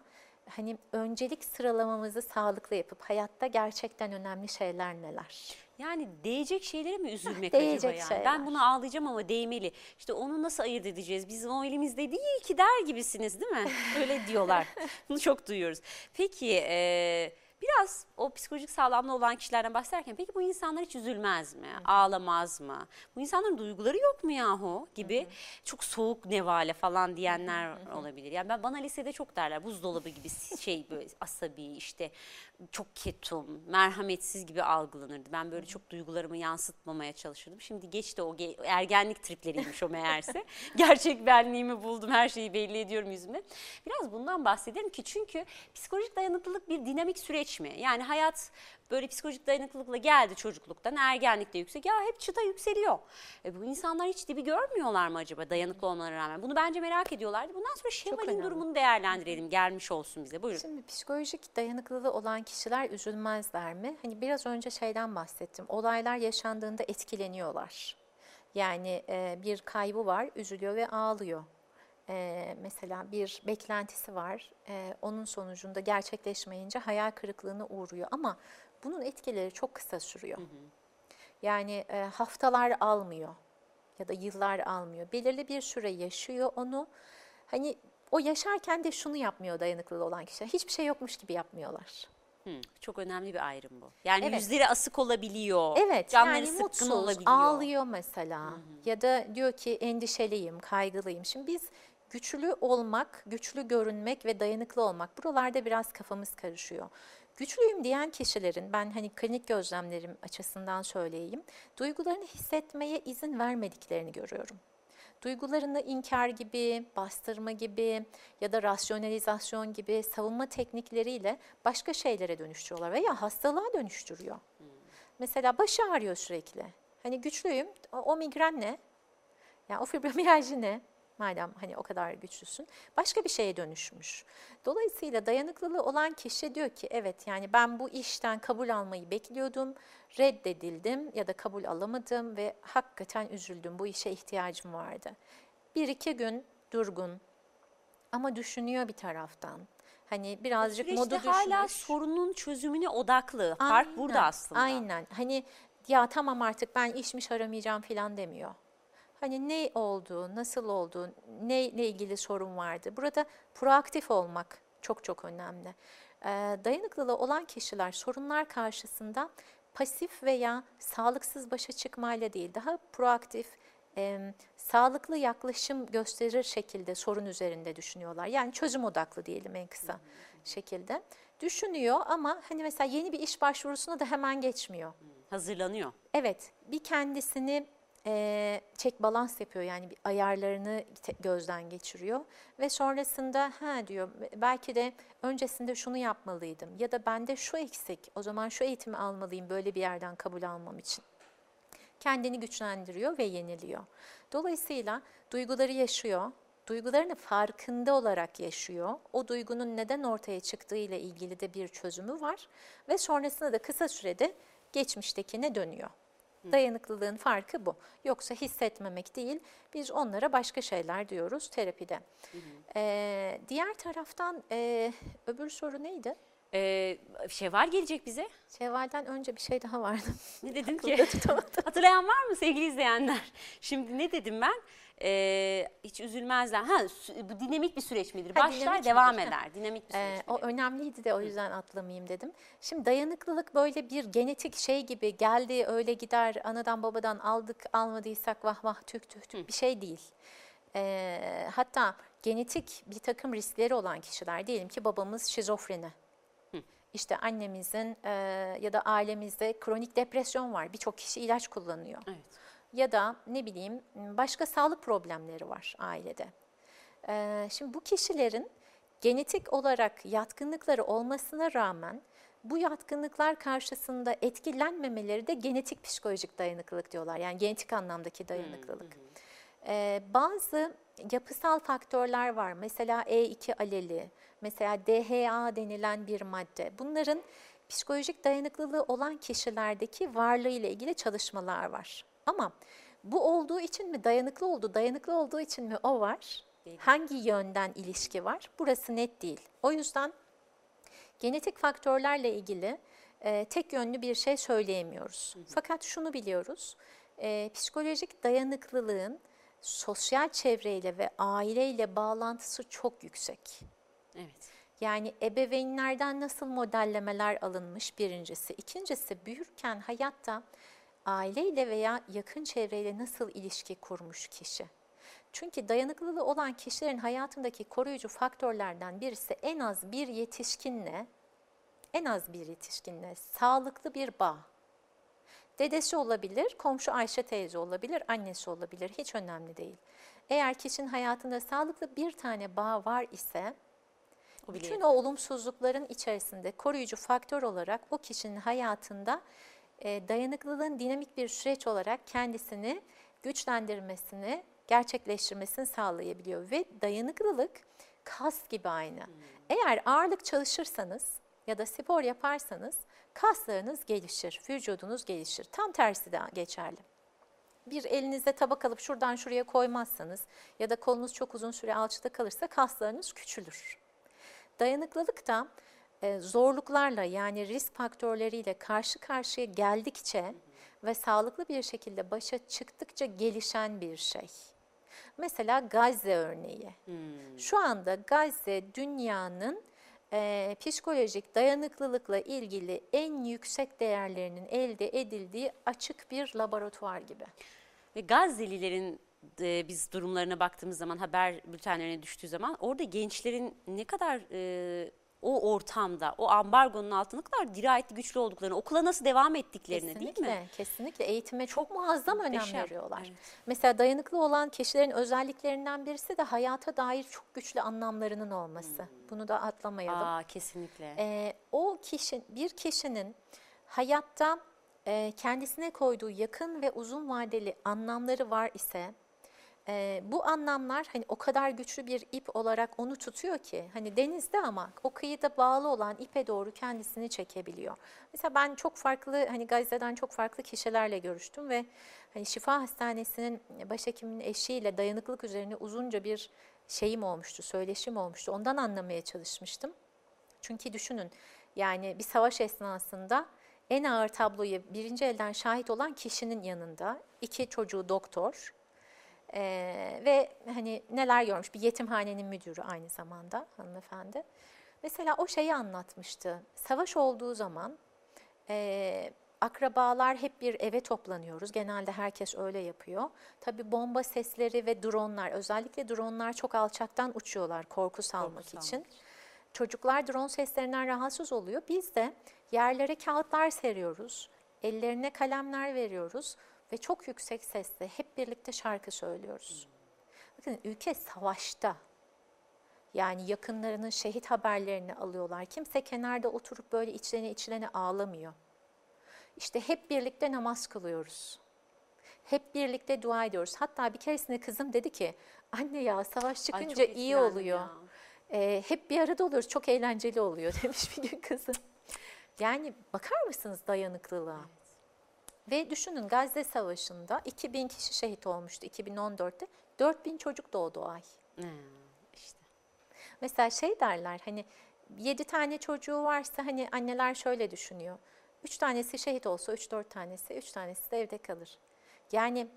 hani öncelik sıralamamızı sağlıklı yapıp hayatta gerçekten önemli şeyler neler?
Yani değecek şeylere mi üzülmek
Değecek
acaba yani?
şeyler.
Ben bunu ağlayacağım ama değmeli. İşte onu nasıl ayırt edeceğiz? Bizim o elimizde değil ki der gibisiniz değil mi? Öyle diyorlar. bunu çok duyuyoruz. Peki e, biraz o psikolojik sağlamlığı olan kişilerden bahsederken peki bu insanlar hiç üzülmez mi? Ağlamaz mı? Bu insanların duyguları yok mu yahu gibi çok soğuk nevale falan diyenler olabilir. Yani ben bana lisede çok derler buzdolabı gibi şey böyle asabi işte çok ketum, merhametsiz gibi algılanırdı. Ben böyle çok duygularımı yansıtmamaya çalışırdım. Şimdi geçti o ge- ergenlik tripleriymiş o meğerse. Gerçek benliğimi buldum, her şeyi belli ediyorum yüzüme. Biraz bundan bahsedelim ki çünkü psikolojik dayanıklılık bir dinamik süreç mi? Yani hayat böyle psikolojik dayanıklılıkla geldi çocukluktan, ergenlikte yüksek. Ya hep çıta yükseliyor. E bu insanlar hiç dibi görmüyorlar mı acaba dayanıklı olmalarına rağmen? Bunu bence merak ediyorlardı. Bundan sonra Şevval'in durumunu değerlendirelim, gelmiş olsun bize. Buyurun.
Şimdi psikolojik dayanıklılığı olan kişiler üzülmezler mi? Hani biraz önce şeyden bahsettim. Olaylar yaşandığında etkileniyorlar. Yani e, bir kaybı var, üzülüyor ve ağlıyor. E, mesela bir beklentisi var, e, onun sonucunda gerçekleşmeyince hayal kırıklığına uğruyor. Ama bunun etkileri çok kısa sürüyor. Yani e, haftalar almıyor ya da yıllar almıyor. Belirli bir süre yaşıyor onu. Hani o yaşarken de şunu yapmıyor dayanıklı olan kişiler. Hiçbir şey yokmuş gibi yapmıyorlar.
Hı, çok önemli bir ayrım bu. Yani
Evet.
yüzleri asık olabiliyor.
Evet
canları
yani
sıkkın
mutsuz,
olabiliyor.
ağlıyor mesela. Ya da diyor ki endişeliyim, kaygılıyım. Şimdi biz güçlü olmak, güçlü görünmek ve dayanıklı olmak buralarda biraz kafamız karışıyor. Güçlüyüm diyen kişilerin ben hani klinik gözlemlerim açısından söyleyeyim. Duygularını hissetmeye izin vermediklerini görüyorum. Duygularını inkar gibi, bastırma gibi ya da rasyonalizasyon gibi savunma teknikleriyle başka şeylere dönüştürüyorlar veya hastalığa dönüştürüyor. Mesela başı ağrıyor sürekli. Hani güçlüyüm, o, migren ne? Yani o fibromiyalji ne? Madem hani o kadar güçlüsün. Başka bir şeye dönüşmüş. Dolayısıyla dayanıklılığı olan kişi diyor ki evet yani ben bu işten kabul almayı bekliyordum. Reddedildim ya da kabul alamadım ve hakikaten üzüldüm. Bu işe ihtiyacım vardı. Bir iki gün durgun ama düşünüyor bir taraftan. Hani birazcık
Süreçte
modu düşmüş.
hala sorunun çözümüne odaklı. Fark burada aslında.
Aynen. Hani ya tamam artık ben işmiş aramayacağım falan demiyor. Hani ne oldu, nasıl oldu, neyle ilgili sorun vardı. Burada proaktif olmak çok çok önemli. Ee, dayanıklılığı olan kişiler sorunlar karşısında pasif veya sağlıksız başa çıkmayla değil, daha proaktif, e, sağlıklı yaklaşım gösterir şekilde sorun üzerinde düşünüyorlar. Yani çözüm odaklı diyelim en kısa şekilde. Düşünüyor ama hani mesela yeni bir iş başvurusuna da hemen geçmiyor.
Hazırlanıyor.
Evet, bir kendisini e, çek balans yapıyor yani bir ayarlarını gözden geçiriyor ve sonrasında ha diyor belki de öncesinde şunu yapmalıydım ya da bende şu eksik o zaman şu eğitimi almalıyım böyle bir yerden kabul almam için. Kendini güçlendiriyor ve yeniliyor. Dolayısıyla duyguları yaşıyor, duygularını farkında olarak yaşıyor. O duygunun neden ortaya çıktığı ile ilgili de bir çözümü var ve sonrasında da kısa sürede geçmiştekine dönüyor. Dayanıklılığın farkı bu. Yoksa hissetmemek değil, biz onlara başka şeyler diyoruz terapide. Ee, diğer taraftan e, öbür soru neydi?
Ee, Şevval gelecek bize.
Şevval'den önce bir şey daha vardı.
Ne dedim ki? Hatırlayan var mı sevgili izleyenler? Şimdi ne dedim ben? Ee, hiç üzülmezler. Ha, bu dinamik bir süreç midir?
Ha,
Başlar
dinamik
devam
midir?
Eder. Dinamik bir süreç
Ee, o önemliydi de o yüzden atlamayayım dedim. Şimdi dayanıklılık böyle bir genetik şey gibi geldi öyle gider anadan babadan aldık almadıysak vah vah tük tük tük bir şey değil. Ee, hatta genetik bir takım riskleri olan kişiler diyelim ki babamız şizofreni. İşte annemizin e, ya da ailemizde kronik depresyon var. Birçok kişi ilaç kullanıyor
Evet.
Ya da ne bileyim başka sağlık problemleri var ailede. Ee, şimdi bu kişilerin genetik olarak yatkınlıkları olmasına rağmen bu yatkınlıklar karşısında etkilenmemeleri de genetik psikolojik dayanıklılık diyorlar. Yani genetik anlamdaki dayanıklılık. Ee, bazı yapısal faktörler var. Mesela E2 aleli, mesela DHA denilen bir madde. Bunların psikolojik dayanıklılığı olan kişilerdeki varlığı ile ilgili çalışmalar var. Ama bu olduğu için mi dayanıklı oldu, dayanıklı olduğu için mi o var?
Değil.
Hangi yönden ilişki var? Burası net değil. O yüzden genetik faktörlerle ilgili e, tek yönlü bir şey söyleyemiyoruz. Fakat şunu biliyoruz, e, psikolojik dayanıklılığın sosyal çevreyle ve aileyle bağlantısı çok yüksek.
Evet.
Yani ebeveynlerden nasıl modellemeler alınmış birincisi. İkincisi büyürken hayatta aileyle veya yakın çevreyle nasıl ilişki kurmuş kişi. Çünkü dayanıklılığı olan kişilerin hayatındaki koruyucu faktörlerden birisi en az bir yetişkinle, en az bir yetişkinle sağlıklı bir bağ. Dedesi olabilir, komşu Ayşe teyze olabilir, annesi olabilir, hiç önemli değil. Eğer kişinin hayatında sağlıklı bir tane bağ var ise,
O
bütün o olumsuzlukların içerisinde koruyucu faktör olarak o kişinin hayatında e, dayanıklılığın dinamik bir süreç olarak kendisini güçlendirmesini, gerçekleştirmesini sağlayabiliyor. Ve dayanıklılık kas gibi aynı. Eğer ağırlık çalışırsanız ya da spor yaparsanız kaslarınız gelişir, vücudunuz gelişir. Tam tersi de geçerli bir elinize tabak alıp şuradan şuraya koymazsanız ya da kolunuz çok uzun süre alçıda kalırsa kaslarınız küçülür. Dayanıklılık da e, zorluklarla yani risk faktörleriyle karşı karşıya geldikçe ve sağlıklı bir şekilde başa çıktıkça gelişen bir şey. Mesela Gazze örneği. Şu anda Gazze dünyanın e, psikolojik dayanıklılıkla ilgili en yüksek değerlerinin elde edildiği açık bir laboratuvar gibi.
Ve Gazze'lilerin e, biz durumlarına baktığımız zaman haber bültenlerine düştüğü zaman orada gençlerin ne kadar e, o ortamda, o ambargonun altında kadar dirayetli güçlü olduklarını, okula nasıl devam ettiklerini değil mi?
Kesinlikle, kesinlikle eğitime çok muazzam önem
muhteşem,
veriyorlar.
evet.
Mesela dayanıklı olan kişilerin özelliklerinden birisi de hayata dair çok güçlü anlamlarının olması.
Hmm.
Bunu da atlamayalım.
Aa kesinlikle.
Ee, o kişi, bir kişinin hayatta e, kendisine koyduğu yakın ve uzun vadeli anlamları var ise e, bu anlamlar hani o kadar güçlü bir ip olarak onu tutuyor ki hani denizde ama o kıyıda bağlı olan ipe doğru kendisini çekebiliyor. Mesela ben çok farklı hani Gazze'den çok farklı kişilerle görüştüm ve hani Şifa Hastanesi'nin başhekiminin eşiyle dayanıklılık üzerine uzunca bir şeyim olmuştu, söyleşim olmuştu. Ondan anlamaya çalışmıştım. Çünkü düşünün yani bir savaş esnasında en ağır tabloyu birinci elden şahit olan kişinin yanında iki çocuğu doktor ee, ve hani neler görmüş bir yetimhanenin müdürü aynı zamanda hanımefendi. Mesela o şeyi anlatmıştı. Savaş olduğu zaman e, akrabalar hep bir eve toplanıyoruz. Genelde herkes öyle yapıyor. Tabii bomba sesleri ve dronlar, özellikle dronlar çok alçaktan uçuyorlar korku salmak
salmak
için. Çocuklar drone seslerinden rahatsız oluyor. Biz de yerlere kağıtlar seriyoruz. Ellerine kalemler veriyoruz ve çok yüksek sesle hep birlikte şarkı söylüyoruz. Bakın ülke savaşta. Yani yakınlarının şehit haberlerini alıyorlar. Kimse kenarda oturup böyle içlerine içlerine ağlamıyor. İşte hep birlikte namaz kılıyoruz. Hep birlikte dua ediyoruz. Hatta bir keresinde kızım dedi ki, anne ya savaş
Ay,
çıkınca
çok
iyi oluyor.
ya.
Ee, hep bir arada oluyoruz, çok eğlenceli oluyor demiş bir gün kızım. Yani bakar mısınız dayanıklılığa? Ve düşünün Gazze Savaşı'nda 2000 kişi şehit olmuştu 2014'te. 4000 çocuk doğdu o ay.
Ha, işte.
Mesela şey derler hani 7 tane çocuğu varsa hani anneler şöyle düşünüyor. 3 tanesi şehit olsa 3-4 tanesi, 3 tanesi de evde kalır. Yani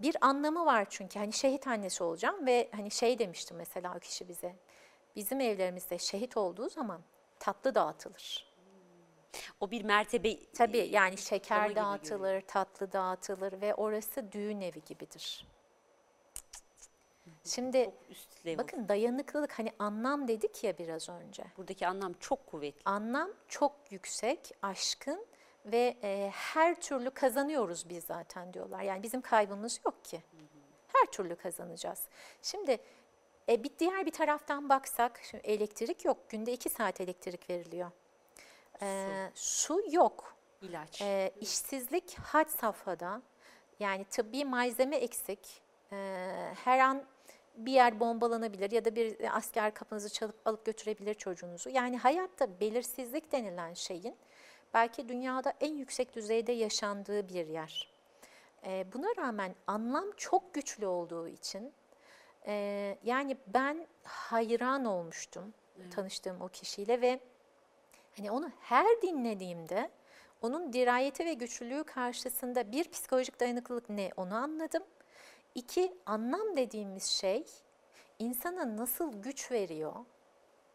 bir anlamı var çünkü hani şehit annesi olacağım ve hani şey demişti mesela o kişi bize. Bizim evlerimizde şehit olduğu zaman tatlı dağıtılır.
O bir mertebe
Tabii
e,
yani
kutlama
şeker dağıtılır, tatlı dağıtılır ve orası düğün evi gibidir. Şimdi bakın dayanıklılık hani anlam dedik ya biraz önce.
Buradaki anlam çok kuvvetli.
Anlam çok yüksek, aşkın ve e, her türlü kazanıyoruz biz zaten diyorlar. Yani bizim kaybımız yok ki. Her türlü kazanacağız. Şimdi e, bir diğer bir taraftan baksak, şimdi elektrik yok. Günde iki saat elektrik veriliyor. E, su yok.
İlaç.
E, işsizlik had safhada. Yani tıbbi malzeme eksik. E, her an bir yer bombalanabilir ya da bir asker kapınızı çalıp alıp götürebilir çocuğunuzu. Yani hayatta belirsizlik denilen şeyin belki dünyada en yüksek düzeyde yaşandığı bir yer. E, buna rağmen anlam çok güçlü olduğu için e, yani ben hayran olmuştum tanıştığım o kişiyle ve Hani onu her dinlediğimde onun dirayeti ve güçlülüğü karşısında bir psikolojik dayanıklılık ne onu anladım. İki anlam dediğimiz şey insana nasıl güç veriyor?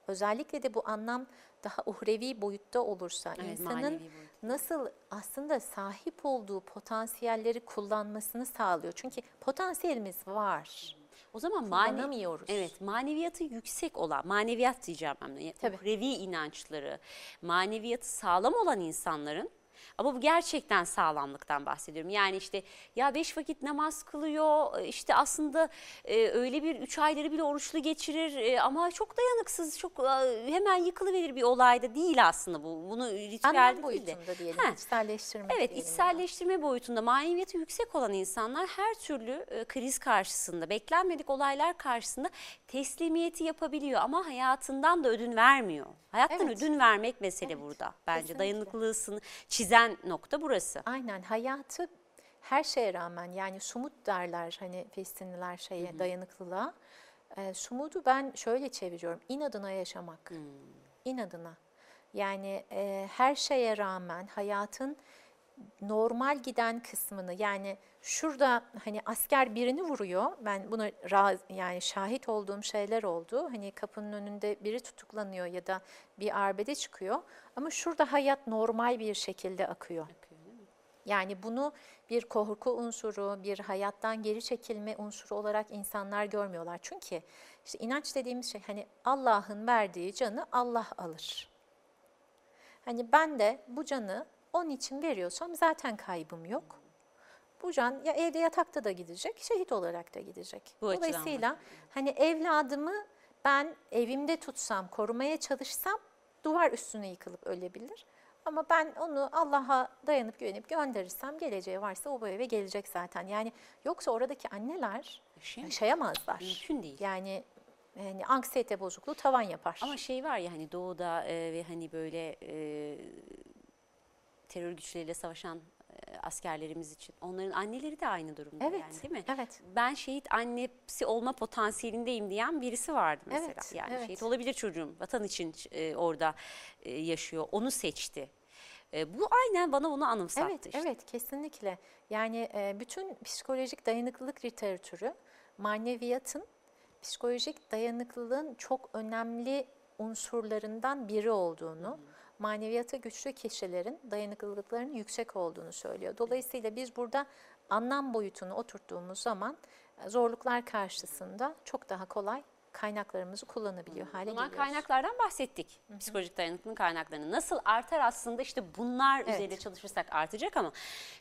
Özellikle de bu anlam daha uhrevi boyutta olursa
Evet,
insanın nasıl aslında sahip olduğu potansiyelleri kullanmasını sağlıyor. Çünkü potansiyelimiz var.
O zaman mane,
Kullanamıyoruz.
evet maneviyatı yüksek olan, maneviyat diyeceğim ben.
Tabii.
Uhrevi inançları, maneviyatı sağlam olan insanların ama bu gerçekten sağlamlıktan bahsediyorum. Yani işte ya beş vakit namaz kılıyor, işte aslında e, öyle bir üç ayları bile oruçlu geçirir e, ama çok dayanıksız, çok e, hemen yıkılıverir bir olayda değil aslında bu. Bunu
Anlam
değil de.
boyutunda diyelim,
Ha.
içselleştirme
Evet,
diyelim.
içselleştirme boyutunda maneviyatı yüksek olan insanlar her türlü e, kriz karşısında, beklenmedik olaylar karşısında teslimiyeti yapabiliyor ama hayatından da ödün vermiyor. Hayattan
Evet.
ödün vermek mesele
Evet,
burada. Bence
kesinlikle.
dayanıklılığını çizen nokta burası.
Aynen hayatı her şeye rağmen yani sumut derler hani Filistinliler şeye dayanıklılığa. Ee, sumudu ben şöyle çeviriyorum. inadına yaşamak. İnadına. Yani e, her şeye rağmen hayatın normal giden kısmını yani şurada hani asker birini vuruyor. Ben buna yani şahit olduğum şeyler oldu. Hani kapının önünde biri tutuklanıyor ya da bir arbede çıkıyor. Ama şurada hayat normal bir şekilde akıyor. Yani bunu bir korku unsuru, bir hayattan geri çekilme unsuru olarak insanlar görmüyorlar. Çünkü işte inanç dediğimiz şey hani Allah'ın verdiği canı Allah alır. Hani ben de bu canı onun için veriyorsam zaten kaybım yok. Bu can ya evde yatakta da gidecek, şehit olarak da gidecek.
Bu
Dolayısıyla hani evladımı ben evimde tutsam, korumaya çalışsam duvar üstüne yıkılıp ölebilir. Ama ben onu Allah'a dayanıp güvenip gönderirsem geleceği varsa o bu eve gelecek zaten. Yani yoksa oradaki anneler
Yaşayamaz.
yaşayamazlar.
Mümkün değil.
Yani yani anksiyete bozukluğu tavan yapar.
Ama şey var ya hani doğuda e, ve hani böyle e, terör güçleriyle savaşan askerlerimiz için. Onların anneleri de aynı durumda
Evet,
yani değil mi?
evet.
Ben şehit annesi olma potansiyelindeyim diyen birisi vardı mesela.
Evet,
yani
evet.
şehit olabilir çocuğum. Vatan için e, orada e, yaşıyor. Onu seçti. E, bu aynen bana onu anımsattı
Evet,
işte.
evet kesinlikle. Yani e, bütün psikolojik dayanıklılık literatürü maneviyatın psikolojik dayanıklılığın çok önemli unsurlarından biri olduğunu, maneviyata güçlü kişilerin dayanıklılıklarının yüksek olduğunu söylüyor. Dolayısıyla biz burada anlam boyutunu oturttuğumuz zaman e, zorluklar karşısında çok daha kolay kaynaklarımızı kullanabiliyor hale
zaman
geliyoruz.
kaynaklardan bahsettik. Psikolojik dayanıklılığın kaynaklarını. Nasıl artar aslında işte bunlar
Evet.
üzerinde çalışırsak artacak ama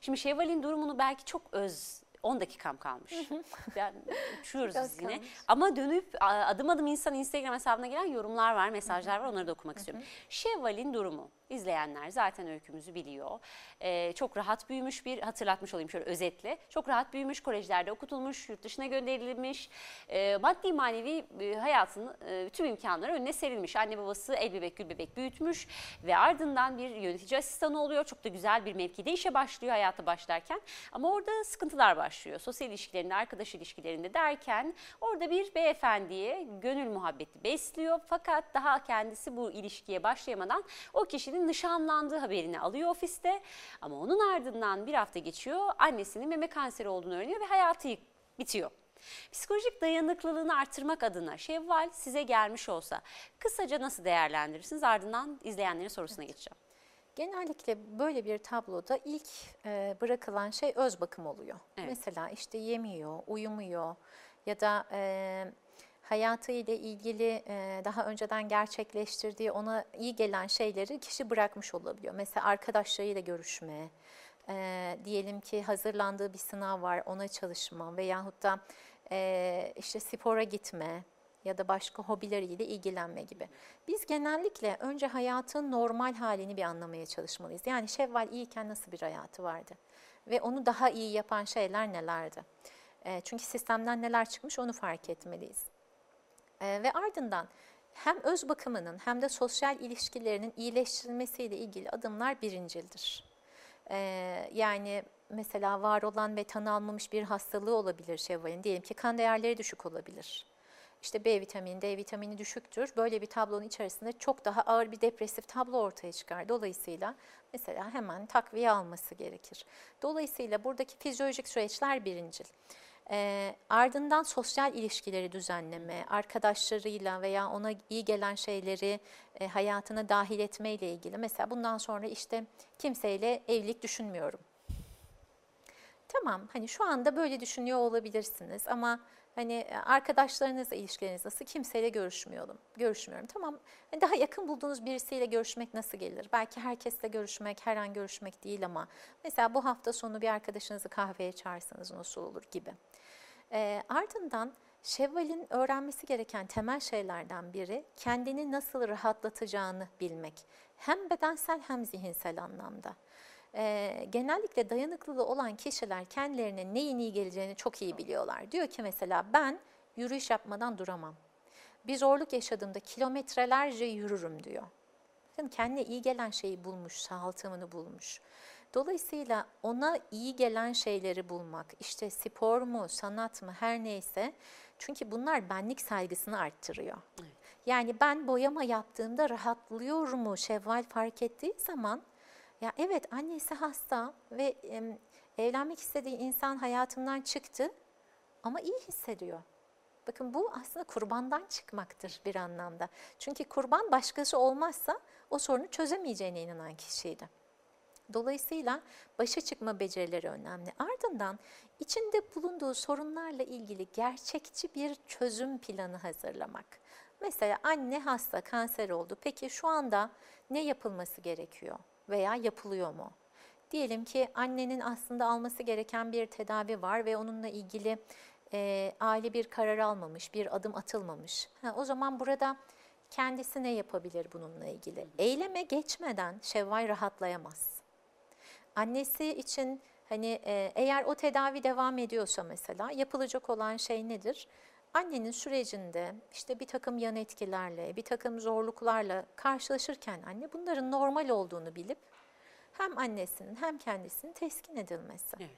şimdi Şevval'in durumunu belki çok öz 10 dakikam kalmış. Ben uçuyoruz biz yine.
kalmış.
Ama dönüp adım adım insan Instagram hesabına gelen yorumlar var, mesajlar var. Onları da okumak istiyorum. Şevval'in durumu. İzleyenler zaten öykümüzü biliyor. Ee, çok rahat büyümüş bir, hatırlatmış olayım şöyle özetle. Çok rahat büyümüş, kolejlerde okutulmuş, yurt dışına gönderilmiş. Ee, maddi manevi e, hayatının e, tüm imkanları önüne serilmiş. Anne babası el bebek gül bebek büyütmüş ve ardından bir yönetici asistanı oluyor. Çok da güzel bir mevkide işe başlıyor hayata başlarken. Ama orada sıkıntılar başlıyor. Sosyal ilişkilerinde, arkadaş ilişkilerinde derken orada bir beyefendiye gönül muhabbeti besliyor. Fakat daha kendisi bu ilişkiye başlayamadan o kişinin nişanlandığı haberini alıyor ofiste. Ama onun ardından bir hafta geçiyor. Annesinin meme kanseri olduğunu öğreniyor ve hayatı bitiyor. Psikolojik dayanıklılığını artırmak adına Şevval size gelmiş olsa kısaca nasıl değerlendirirsiniz? Ardından izleyenlerin sorusuna geçeceğim.
Genellikle böyle bir tabloda ilk e, bırakılan şey öz bakım oluyor.
Evet.
Mesela işte yemiyor, uyumuyor ya da e, hayatıyla ilgili e, daha önceden gerçekleştirdiği ona iyi gelen şeyleri kişi bırakmış olabiliyor. Mesela arkadaşlarıyla görüşme, e, diyelim ki hazırlandığı bir sınav var ona çalışma veyahut da e, işte spora gitme ya da başka hobileriyle ilgilenme gibi. Biz genellikle önce hayatın normal halini bir anlamaya çalışmalıyız. Yani Şevval iyiyken nasıl bir hayatı vardı? Ve onu daha iyi yapan şeyler nelerdi? Çünkü sistemden neler çıkmış onu fark etmeliyiz. E, ve ardından hem öz bakımının hem de sosyal ilişkilerinin iyileştirilmesiyle ilgili adımlar birincildir. E, yani mesela var olan ve tanı bir hastalığı olabilir Şevval'in. Diyelim ki kan değerleri düşük olabilir. İşte B vitamini, D vitamini düşüktür. Böyle bir tablonun içerisinde çok daha ağır bir depresif tablo ortaya çıkar. Dolayısıyla mesela hemen takviye alması gerekir. Dolayısıyla buradaki fizyolojik süreçler birincil. E, ardından sosyal ilişkileri düzenleme, arkadaşlarıyla veya ona iyi gelen şeyleri e, hayatına dahil etme ile ilgili. Mesela bundan sonra işte kimseyle evlilik düşünmüyorum. Tamam hani şu anda böyle düşünüyor olabilirsiniz ama hani arkadaşlarınızla ilişkileriniz nasıl kimseyle görüşmüyorum. Görüşmüyorum. Tamam. Hani daha yakın bulduğunuz birisiyle görüşmek nasıl gelir? Belki herkesle görüşmek, her an görüşmek değil ama mesela bu hafta sonu bir arkadaşınızı kahveye çağırsanız nasıl olur gibi. E, ardından Şevval'in öğrenmesi gereken temel şeylerden biri kendini nasıl rahatlatacağını bilmek. Hem bedensel hem zihinsel anlamda. E, genellikle dayanıklılığı olan kişiler kendilerine neyin iyi geleceğini çok iyi biliyorlar. Diyor ki mesela ben yürüyüş yapmadan duramam. Bir zorluk yaşadığımda kilometrelerce yürürüm diyor. Bakın kendine iyi gelen şeyi bulmuş, sağaltımını bulmuş. Dolayısıyla ona iyi gelen şeyleri bulmak, işte spor mu, sanat mı her neyse. Çünkü bunlar benlik saygısını arttırıyor.
Evet.
Yani ben boyama yaptığımda rahatlıyor mu Şevval fark ettiği zaman ya evet annesi hasta ve e, evlenmek istediği insan hayatımdan çıktı ama iyi hissediyor. Bakın bu aslında kurbandan çıkmaktır bir anlamda. Çünkü kurban başkası olmazsa o sorunu çözemeyeceğine inanan kişiydi. Dolayısıyla başa çıkma becerileri önemli. Ardından içinde bulunduğu sorunlarla ilgili gerçekçi bir çözüm planı hazırlamak. Mesela anne hasta, kanser oldu. Peki şu anda ne yapılması gerekiyor veya yapılıyor mu? Diyelim ki annenin aslında alması gereken bir tedavi var ve onunla ilgili e, aile bir karar almamış, bir adım atılmamış. Ha, o zaman burada kendisi ne yapabilir bununla ilgili? Eyleme geçmeden Şevval rahatlayamaz. Annesi için hani e, eğer o tedavi devam ediyorsa mesela yapılacak olan şey nedir? Annenin sürecinde işte bir takım yan etkilerle, bir takım zorluklarla karşılaşırken anne bunların normal olduğunu bilip hem annesinin hem kendisinin teskin edilmesi.
Evet.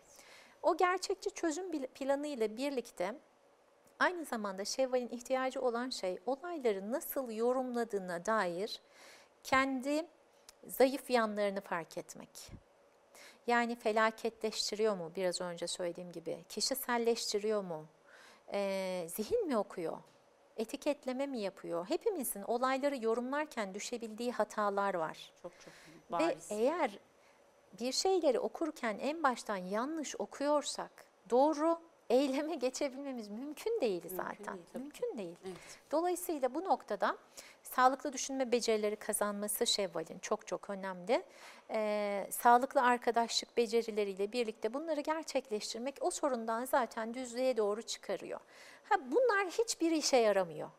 O gerçekçi çözüm planı ile birlikte aynı zamanda Şevval'in ihtiyacı olan şey olayları nasıl yorumladığına dair kendi zayıf yanlarını fark etmek. Yani felaketleştiriyor mu biraz önce söylediğim gibi, kişiselleştiriyor mu, Ee, zihin mi okuyor, etiketleme mi yapıyor? Hepimizin olayları yorumlarken düşebildiği hatalar var.
Çok çok
Ve
bariz.
eğer bir şeyleri okurken en baştan yanlış okuyorsak doğru eyleme geçebilmemiz mümkün değil zaten.
değil, tabii.
mümkün değil.
Evet.
Dolayısıyla bu noktada sağlıklı düşünme becerileri kazanması Şevval'in çok çok önemli. Ee, sağlıklı arkadaşlık becerileriyle birlikte bunları gerçekleştirmek o sorundan zaten düzlüğe doğru çıkarıyor. Ha, bunlar hiçbir işe yaramıyor.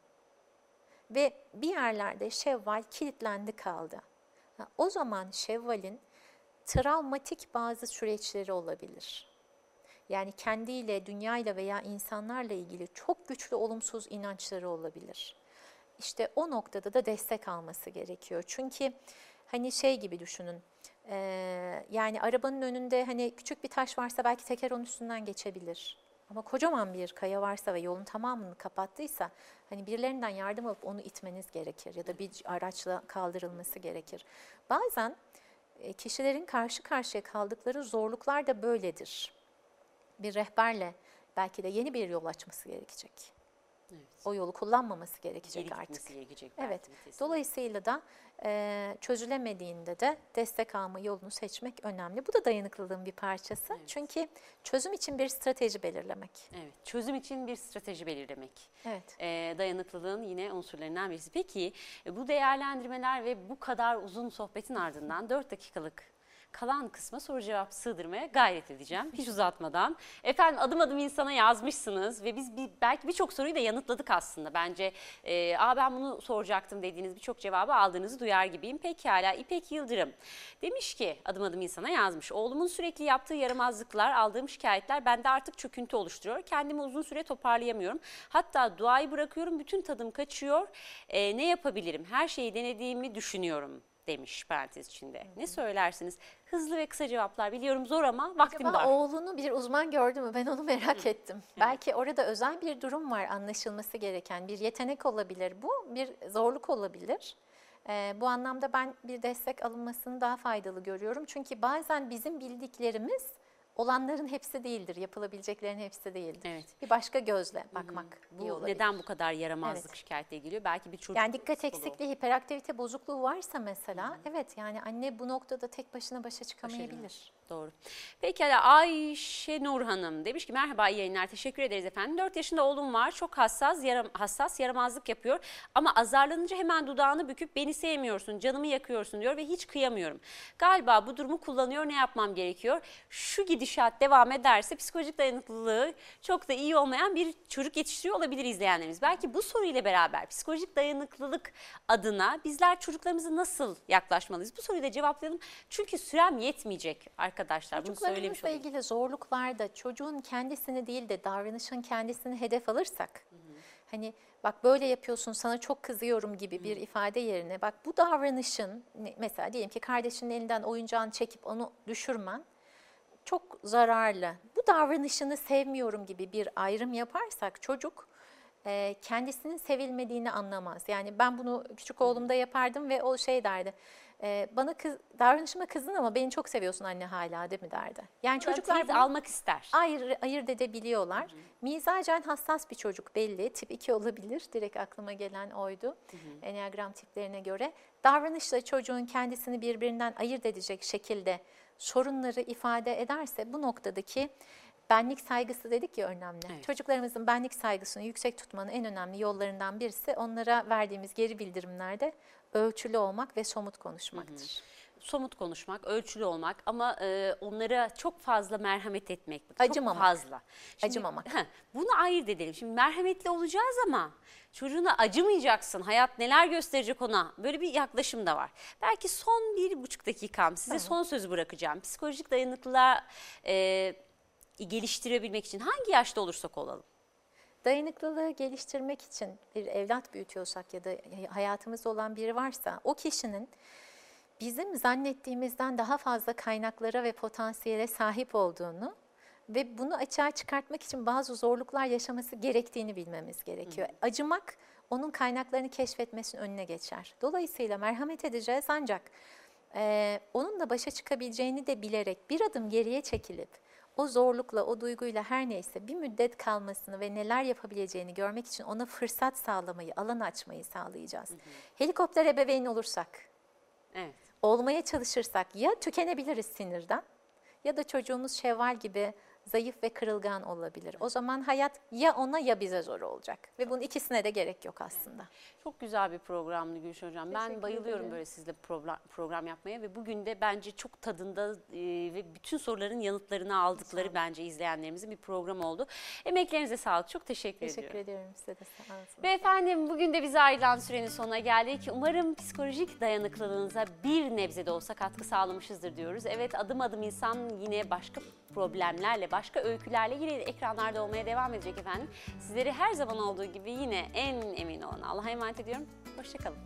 Ve bir yerlerde Şevval kilitlendi kaldı. Ha, o zaman Şevval'in travmatik bazı süreçleri olabilir. Yani kendiyle, dünyayla veya insanlarla ilgili çok güçlü olumsuz inançları olabilir. İşte o noktada da destek alması gerekiyor. Çünkü hani şey gibi düşünün. eee, yani arabanın önünde hani küçük bir taş varsa belki teker onun üstünden geçebilir. Ama kocaman bir kaya varsa ve yolun tamamını kapattıysa hani birilerinden yardım alıp onu itmeniz gerekir ya da bir araçla kaldırılması gerekir. Bazen kişilerin karşı karşıya kaldıkları zorluklar da böyledir. Bir rehberle belki de yeni bir yol açması gerekecek.
Evet.
O yolu kullanmaması gerekecek
Geri
artık.
gerekecek
Evet.
vitesi.
Dolayısıyla da e, çözülemediğinde de destek alma yolunu seçmek önemli. Bu da dayanıklılığın bir parçası.
Evet.
Çünkü çözüm için bir strateji belirlemek.
Evet, çözüm için bir strateji belirlemek.
Evet.
Ee, dayanıklılığın yine unsurlarından birisi. Peki e, bu değerlendirmeler ve bu kadar uzun sohbetin ardından 4 dakikalık kalan kısma soru cevap sığdırmaya gayret edeceğim hiç uzatmadan. Efendim adım adım insana yazmışsınız ve biz bir, belki birçok soruyu da yanıtladık aslında. Bence e, Aa, ben bunu soracaktım dediğiniz birçok cevabı aldığınızı duyar gibiyim. Pekala İpek Yıldırım demiş ki adım adım insana yazmış. Oğlumun sürekli yaptığı yaramazlıklar aldığım şikayetler bende artık çöküntü oluşturuyor. Kendimi uzun süre toparlayamıyorum. Hatta duayı bırakıyorum bütün tadım kaçıyor. E, ne yapabilirim? Her şeyi denediğimi düşünüyorum demiş parantez içinde. Ne söylersiniz? Hızlı ve kısa cevaplar biliyorum zor ama vaktim
Acaba
var.
oğlunu bir uzman gördü mü? Ben onu merak ettim. Belki orada özel bir durum var anlaşılması gereken. Bir yetenek olabilir bu, bir zorluk olabilir. Ee, bu anlamda ben bir destek alınmasını daha faydalı görüyorum. Çünkü bazen bizim bildiklerimiz olanların hepsi değildir, yapılabileceklerin hepsi değildir.
Evet.
Bir başka gözle bakmak iyi
Bu
olabilir.
neden bu kadar yaramazlık
Evet.
şikayetle geliyor? Belki bir çocuk
Yani dikkat
psikoloğu.
eksikliği, hiperaktivite bozukluğu varsa mesela, evet yani anne bu noktada tek başına başa çıkamayabilir.
Doğru. Pekala Ayşe Nur Hanım demiş ki merhaba iyi yayınlar teşekkür ederiz efendim. 4 yaşında oğlum var çok hassas yaram, hassas yaramazlık yapıyor ama azarlanınca hemen dudağını büküp beni sevmiyorsun canımı yakıyorsun diyor ve hiç kıyamıyorum. Galiba bu durumu kullanıyor ne yapmam gerekiyor? Şu gidişat devam ederse psikolojik dayanıklılığı çok da iyi olmayan bir çocuk yetiştiriyor olabilir izleyenlerimiz. Belki bu soruyla beraber psikolojik dayanıklılık adına bizler çocuklarımıza nasıl yaklaşmalıyız? Bu soruyu da cevaplayalım. Çünkü sürem yetmeyecek arkadaşlar. Bunu söylemiş olayım.
ilgili zorluklarda çocuğun kendisini değil de davranışın kendisini hedef alırsak, hani bak böyle yapıyorsun sana çok kızıyorum gibi bir ifade yerine bak bu davranışın mesela diyelim ki kardeşinin elinden oyuncağını çekip onu düşürmen çok zararlı. Bu davranışını sevmiyorum gibi bir ayrım yaparsak çocuk e, kendisinin sevilmediğini anlamaz. Yani ben bunu küçük oğlumda yapardım ve o şey derdi. E, bana kız, davranışıma kızdın ama beni çok seviyorsun anne hala değil mi derdi. Yani Çocuklar bunu
almak ister.
ayır, ayırt edebiliyorlar. Mizacen hassas bir çocuk belli. Tip 2 olabilir. Direkt aklıma gelen oydu. Enneagram tiplerine göre. Davranışla çocuğun kendisini birbirinden ayırt edecek şekilde sorunları ifade ederse bu noktadaki benlik saygısı dedik ya önemli.
Evet.
Çocuklarımızın benlik saygısını yüksek tutmanın en önemli yollarından birisi onlara verdiğimiz geri bildirimlerde ölçülü olmak ve somut konuşmaktır.
Somut konuşmak, ölçülü olmak ama e, onlara çok fazla merhamet etmek.
Acımamak.
Çok fazla.
Acımamak.
heh, bunu ayırt edelim. Şimdi merhametli olacağız ama çocuğuna acımayacaksın. Hayat neler gösterecek ona. Böyle bir yaklaşım da var. Belki son bir buçuk dakikam size son sözü bırakacağım. Psikolojik dayanıklılığa e, geliştirebilmek için hangi yaşta olursak olalım.
Dayanıklılığı geliştirmek için bir evlat büyütüyorsak ya da hayatımızda olan biri varsa o kişinin bizim zannettiğimizden daha fazla kaynaklara ve potansiyele sahip olduğunu ve bunu açığa çıkartmak için bazı zorluklar yaşaması gerektiğini bilmemiz gerekiyor. Acımak onun kaynaklarını keşfetmesinin önüne geçer. Dolayısıyla merhamet edeceğiz ancak e, onunla başa çıkabileceğini de bilerek bir adım geriye çekilip o zorlukla, o duyguyla her neyse bir müddet kalmasını ve neler yapabileceğini görmek için ona fırsat sağlamayı, alan açmayı sağlayacağız. Helikopter ebeveyn olursak,
Evet.
olmaya çalışırsak ya tükenebiliriz sinirden ya da çocuğumuz şevval gibi zayıf ve kırılgan olabilir. O zaman hayat ya ona ya bize zor olacak ve bunun ikisine de gerek yok aslında.
Çok güzel bir programdı Gülşen Hocam. Ben
Teşekkür
bayılıyorum
ederim.
böyle sizle program, program yapmaya ve bugün de bence çok tadında e, ve bütün soruların yanıtlarını aldıkları bence izleyenlerimizin bir program oldu. Emeklerinize sağlık. Çok teşekkür, ediyorum.
Teşekkür ediyorum size de sağ olun.
Ve efendim bugün de bize ayrılan sürenin sonuna geldik. Umarım psikolojik dayanıklılığınıza bir nebze de olsa katkı sağlamışızdır diyoruz. Evet adım adım insan yine başka problemlerle, başka öykülerle yine ekranlarda olmaya devam edecek efendim. Sizleri her zaman olduğu gibi yine en emin olan Allah'a emanet ediyorum. Hoşçakalın.